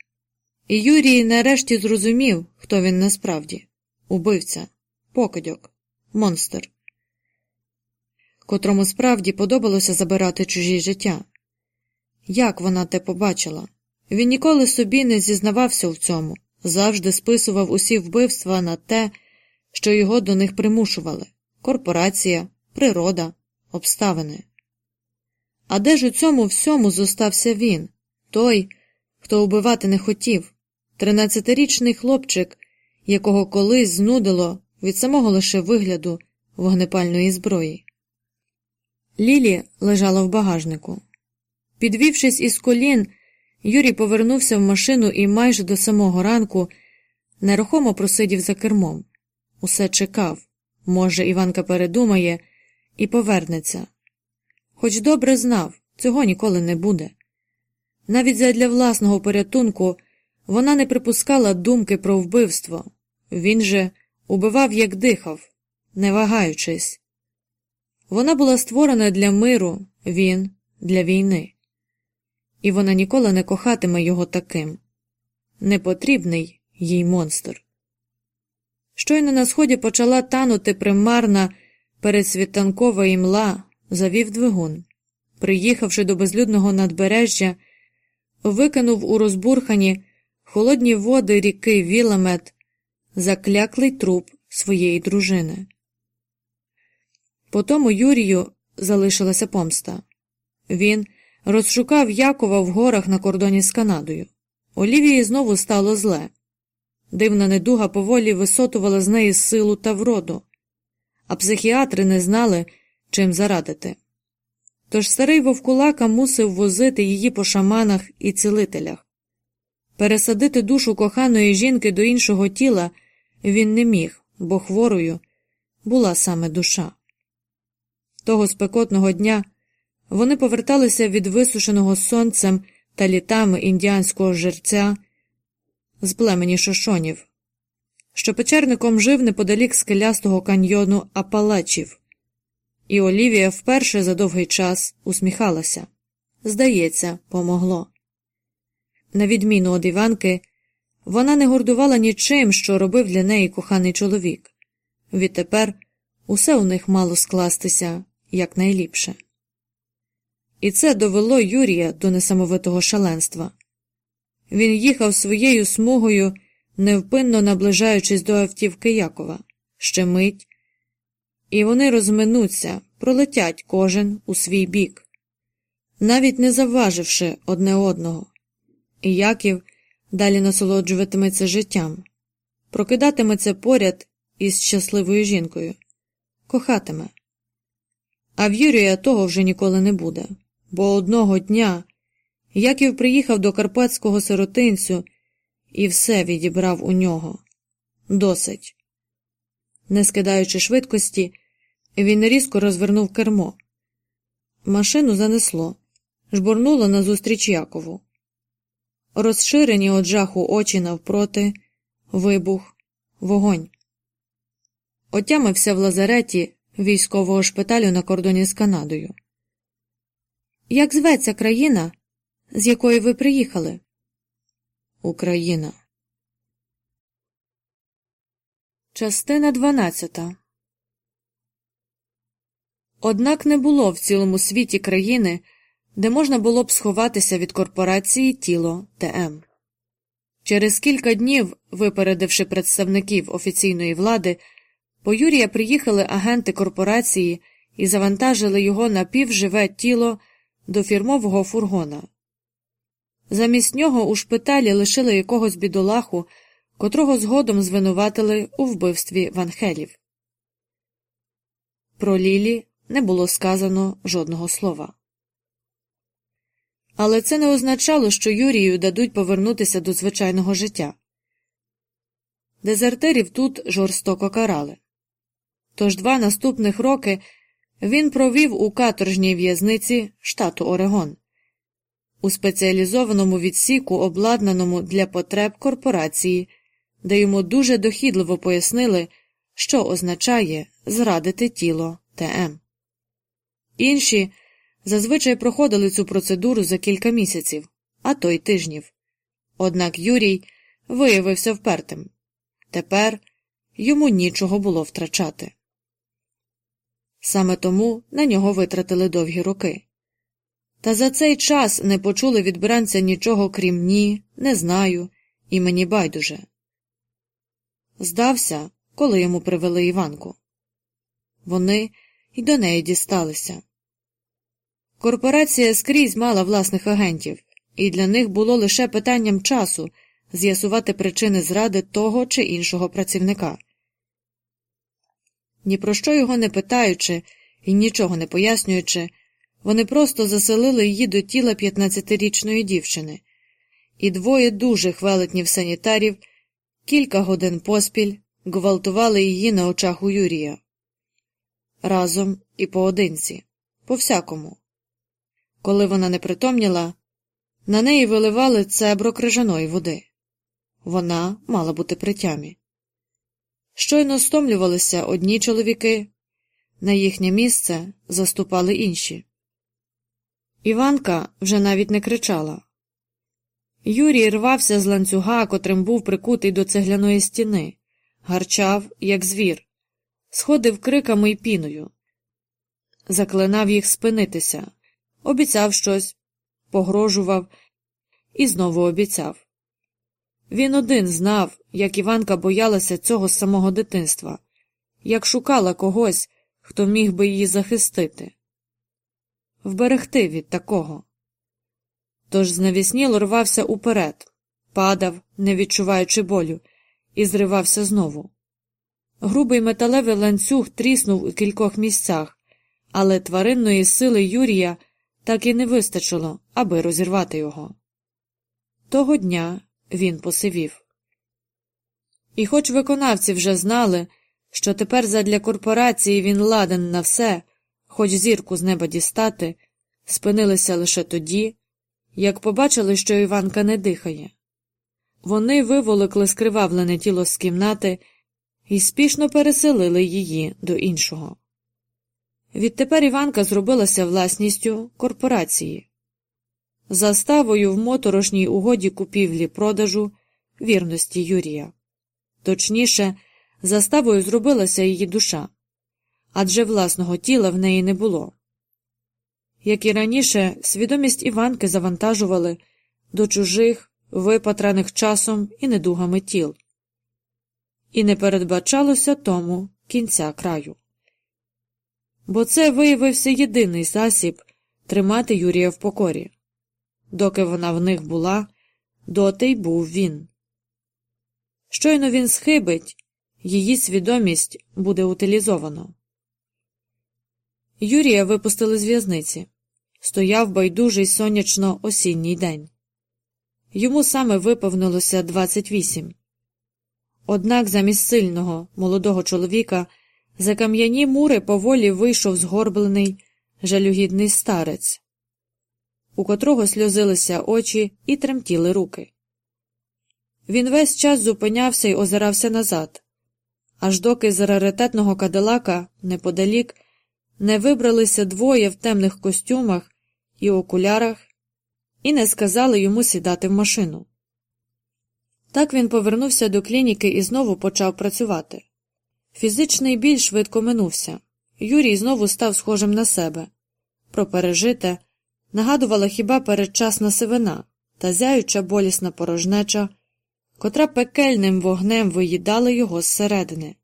[SPEAKER 1] І Юрій нарешті зрозумів, хто він насправді убивця, покидьок, монстр, котрому справді подобалося забирати чужі життя. Як вона те побачила? Він ніколи собі не зізнавався в цьому, завжди списував усі вбивства на те, що його до них примушували корпорація, природа, обставини. А де ж у цьому всьому зостався він, той, хто вбивати не хотів, тринадцятирічний хлопчик, якого колись знудило від самого лише вигляду вогнепальної зброї. Лілі лежала в багажнику. Підвівшись із колін, Юрій повернувся в машину і майже до самого ранку нерухомо просидів за кермом. Усе чекав. Може, Іванка передумає і повернеться. Хоч добре знав, цього ніколи не буде. Навіть задля власного порятунку вона не припускала думки про вбивство, він же убивав, як дихав, не вагаючись. Вона була створена для миру, він для війни, і вона ніколи не кохатиме його таким непотрібний їй монстр. Щойно на сході почала танути примарна передсвітанкова імла, завів двигун. Приїхавши до безлюдного надбережжя, викинув у розбурхані холодні води ріки Віламет закляклий труп своєї дружини. По тому Юрію залишилася помста. Він розшукав Якова в горах на кордоні з Канадою. Олівії знову стало зле. Дивна недуга поволі висотувала з неї силу та вроду, а психіатри не знали, чим зарадити. Тож старий вовкулака мусив возити її по шаманах і цілителях. Пересадити душу коханої жінки до іншого тіла він не міг, бо хворою була саме душа. Того спекотного дня вони поверталися від висушеного сонцем та літами індіанського жерця з племені шошонів, що печерником жив неподалік скелястого каньйону Апалачів, і Олівія вперше за довгий час усміхалася. Здається, помогло. На відміну від Іванки, вона не гордувала нічим, що робив для неї коханий чоловік. Відтепер усе у них мало скластися якнайліпше. І це довело Юрія до несамовитого шаленства. Він їхав своєю смугою, невпинно наближаючись до автівки Якова, ще мить, і вони розминуться, пролетять кожен у свій бік, навіть не завваживши одне одного. І Яків далі насолоджуватиметься життям, прокидатиметься поряд із щасливою жінкою, кохатиме. А в Юрія того вже ніколи не буде, бо одного дня Яків приїхав до карпатського сиротинцю і все відібрав у нього. Досить. Не скидаючи швидкості, він різко розвернув кермо. Машину занесло, жбурнуло назустріч Якову. Розширені од жаху очі навпроти, вибух, вогонь. Отямився в лазареті військового шпиталю на кордоні з Канадою. Як зветься країна, з якої ви приїхали? Україна. Частина дванадцята. Однак не було в цілому світі країни, де можна було б сховатися від корпорації тіло ТМ. Через кілька днів, випередивши представників офіційної влади, по Юрія приїхали агенти корпорації і завантажили його напівживе тіло до фірмового фургона. Замість нього у шпиталі лишили якогось бідолаху, котрого згодом звинуватили у вбивстві ванхелів. Про Лілі не було сказано жодного слова. Але це не означало, що Юрію дадуть повернутися до звичайного життя. Дезертирів тут жорстоко карали. Тож два наступних роки він провів у каторжній в'язниці штату Орегон у спеціалізованому відсіку, обладнаному для потреб корпорації, де йому дуже дохідливо пояснили, що означає зрадити тіло ТМ. Інші зазвичай проходили цю процедуру за кілька місяців, а то й тижнів. Однак Юрій виявився впертим. Тепер йому нічого було втрачати. Саме тому на нього витратили довгі роки. Та за цей час не почули від бранця нічого крім ні, не знаю, і мені байдуже. Здався, коли йому привели Іванку. Вони й до неї дісталися. Корпорація скрізь мала власних агентів, і для них було лише питанням часу з'ясувати причини зради того чи іншого працівника. Ні про що його не питаючи і нічого не пояснюючи, вони просто заселили її до тіла 15-річної дівчини, і двоє дужих велетнів санітарів кілька годин поспіль гвалтували її на очах у Юрія. Разом і поодинці, по всякому. Коли вона не притомніла, на неї виливали цебро крижаної води. Вона мала бути при тямі. Щойно стомлювалися одні чоловіки, на їхнє місце заступали інші. Іванка вже навіть не кричала. Юрій рвався з ланцюга, котрим був прикутий до цегляної стіни, гарчав, як звір, сходив криками й піною, заклинав їх спинитися, обіцяв щось, погрожував і знову обіцяв. Він один знав, як Іванка боялася цього з самого дитинства, як шукала когось, хто міг би її захистити, вберегти від такого. Тож знавісніло рвався уперед, падав, не відчуваючи болю, і зривався знову. Грубий металевий ланцюг тріснув у кількох місцях, але тваринної сили Юрія так і не вистачило, аби розірвати його. Того дня він посивів. І хоч виконавці вже знали, що тепер задля корпорації він ладен на все, хоч зірку з неба дістати, спинилися лише тоді, як побачили, що Іванка не дихає. Вони виволокли скривавлене тіло з кімнати і спішно переселили її до іншого. Відтепер Іванка зробилася власністю корпорації. Заставою в моторошній угоді купівлі продажу вірності Юрія. Точніше, заставою зробилася її душа, адже власного тіла в неї не було. Як і раніше, свідомість Іванки завантажували до чужих, випатраних часом і недугами тіл, і не передбачалося тому кінця краю. Бо це виявився єдиний засіб тримати Юрія в покорі. Доки вона в них була, доти й був він. Щойно він схибить, її свідомість буде утилізовано. Юрія випустили з в'язниці. Стояв байдужий сонячно осінній день. Йому саме виповнилося 28. Однак замість сильного, молодого чоловіка за кам'яні мури поволі вийшов згорблений, жалюгідний старець, у котрого сльозилися очі і тремтіли руки. Він весь час зупинявся й озирався назад, аж доки з раритетного кадилака неподалік не вибралися двоє в темних костюмах і окулярах і не сказали йому сідати в машину. Так він повернувся до клініки і знову почав працювати. Фізичний біль швидко минувся. Юрій знову став схожим на себе. Про пережите нагадувала хіба передчасна сивина та зяюча болісна порожнеча, котра пекельним вогнем виїдала його зсередини.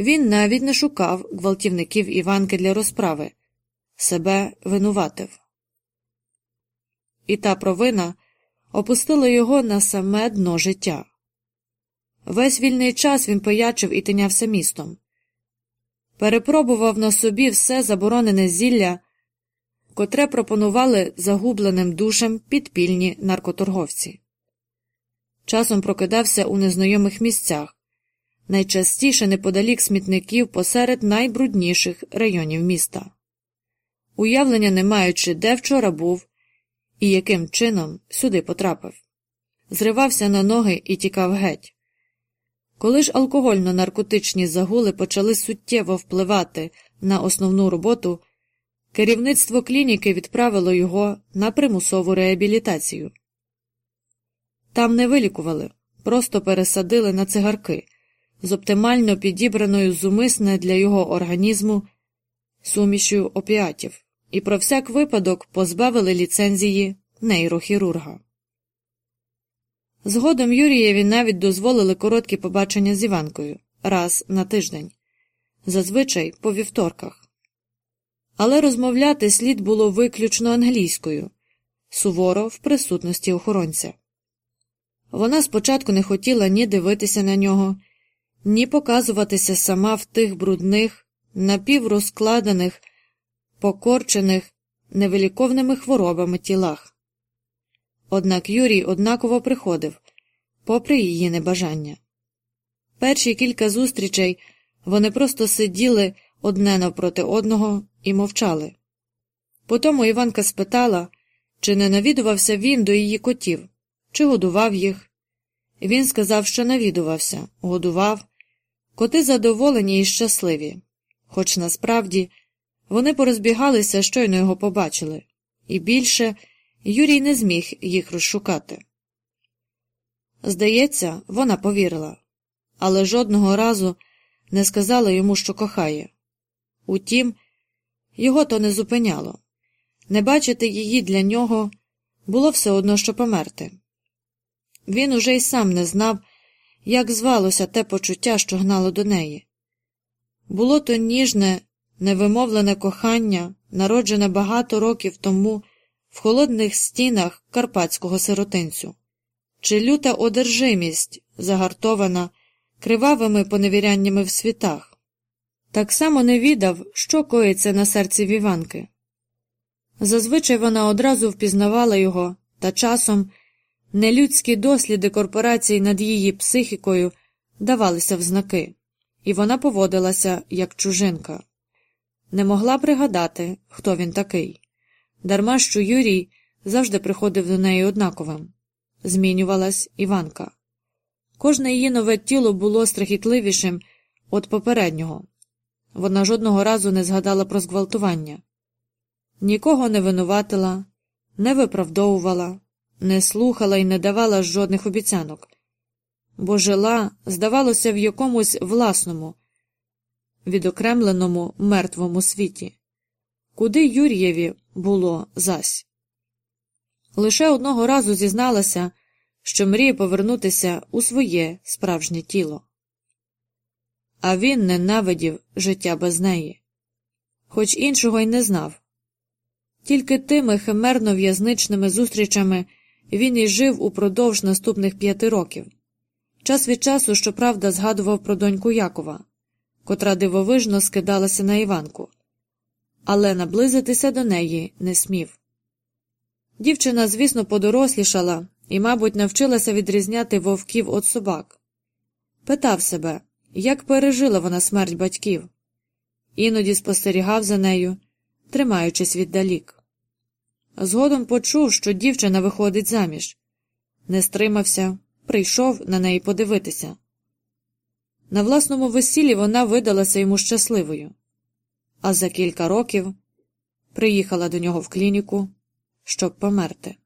[SPEAKER 1] Він навіть не шукав гвалтівників Іванки для розправи, себе винуватив. І та провина опустила його на саме дно життя. Весь вільний час він пиячив і тинявся містом, перепробував на собі все заборонене зілля, котре пропонували загубленим душам підпільні наркоторговці. Часом прокидався у незнайомих місцях, найчастіше неподалік смітників посеред найбрудніших районів міста. Уявлення не маючи, де вчора був і яким чином сюди потрапив, зривався на ноги і тікав геть. Коли ж алкогольно-наркотичні загули почали суттєво впливати на основну роботу, керівництво клініки відправило його на примусову реабілітацію. Там не вилікували, просто пересадили на цигарки з оптимально підібраною зумисне для його організму сумішю опіатів і про всяк випадок позбавили ліцензії нейрохірурга. Згодом Юрієві навіть дозволили короткі побачення з Іванкою раз на тиждень, зазвичай по вівторках. Але розмовляти слід було виключно англійською, суворо в присутності охоронця. Вона спочатку не хотіла ні дивитися на нього, ні показуватися сама в тих брудних, напіврозкладених, покорчених, невиліковними хворобами тілах. Однак Юрій однаково приходив, попри її небажання. Перші кілька зустрічей вони просто сиділи одне навпроти одного і мовчали. Потому Іванка спитала, чи не навідувався він до її котів, чи годував їх. Він сказав, що навідувався, годував. Коти задоволені і щасливі, хоч насправді вони порозбігалися, щойно його побачили, і більше. Юрій не зміг їх розшукати. Здається, вона повірила, але жодного разу не сказала йому, що кохає. Утім, його то не зупиняло не бачити її для нього було все одно, що померти. Він уже й сам не знав, як звалося те почуття, що гнало до неї. Було то ніжне, невимовлене кохання, народжене багато років тому в холодних стінах карпатського сиротинцю, чи люта одержимість, загартована кривавими поневіряннями в світах, так само не відав, що коїться на серці віванки. Зазвичай вона одразу впізнавала його, та часом нелюдські досліди корпорацій над її психікою давалися в знаки, і вона поводилася як чужинка, не могла пригадати, хто він такий дарма що Юрій завжди приходив до неї однаковим. Змінювалась Іванка. Кожне її нове тіло було страхітливішим від попереднього. Вона жодного разу не згадала про зґвалтування, нікого не винуватила, не виправдовувала, не слухала і не давала жодних обіцянок, бо жила, здавалося, в якомусь власному, відокремленому мертвому світі, куди Юрієві було зась. Лише одного разу зізналася, що мріє повернутися у своє справжнє тіло. А він ненавидів життя без неї, хоч іншого й не знав. Тільки тими химерно в'язничними зустрічами він і жив упродовж наступних п'яти років. Час від часу, щоправда, згадував про доньку Якова, котра дивовижно скидалася на Іванку але наблизитися до неї не смів. Дівчина, звісно, подорослішала і, мабуть, навчилася відрізняти вовків від собак. Питав себе, як пережила вона смерть батьків, іноді спостерігав за нею, тримаючись віддалік. Згодом почув, що дівчина виходить заміж, не стримався, прийшов на неї подивитися. На власному весіллі вона видалася йому щасливою а за кілька років приїхала до нього в клініку, щоб померти.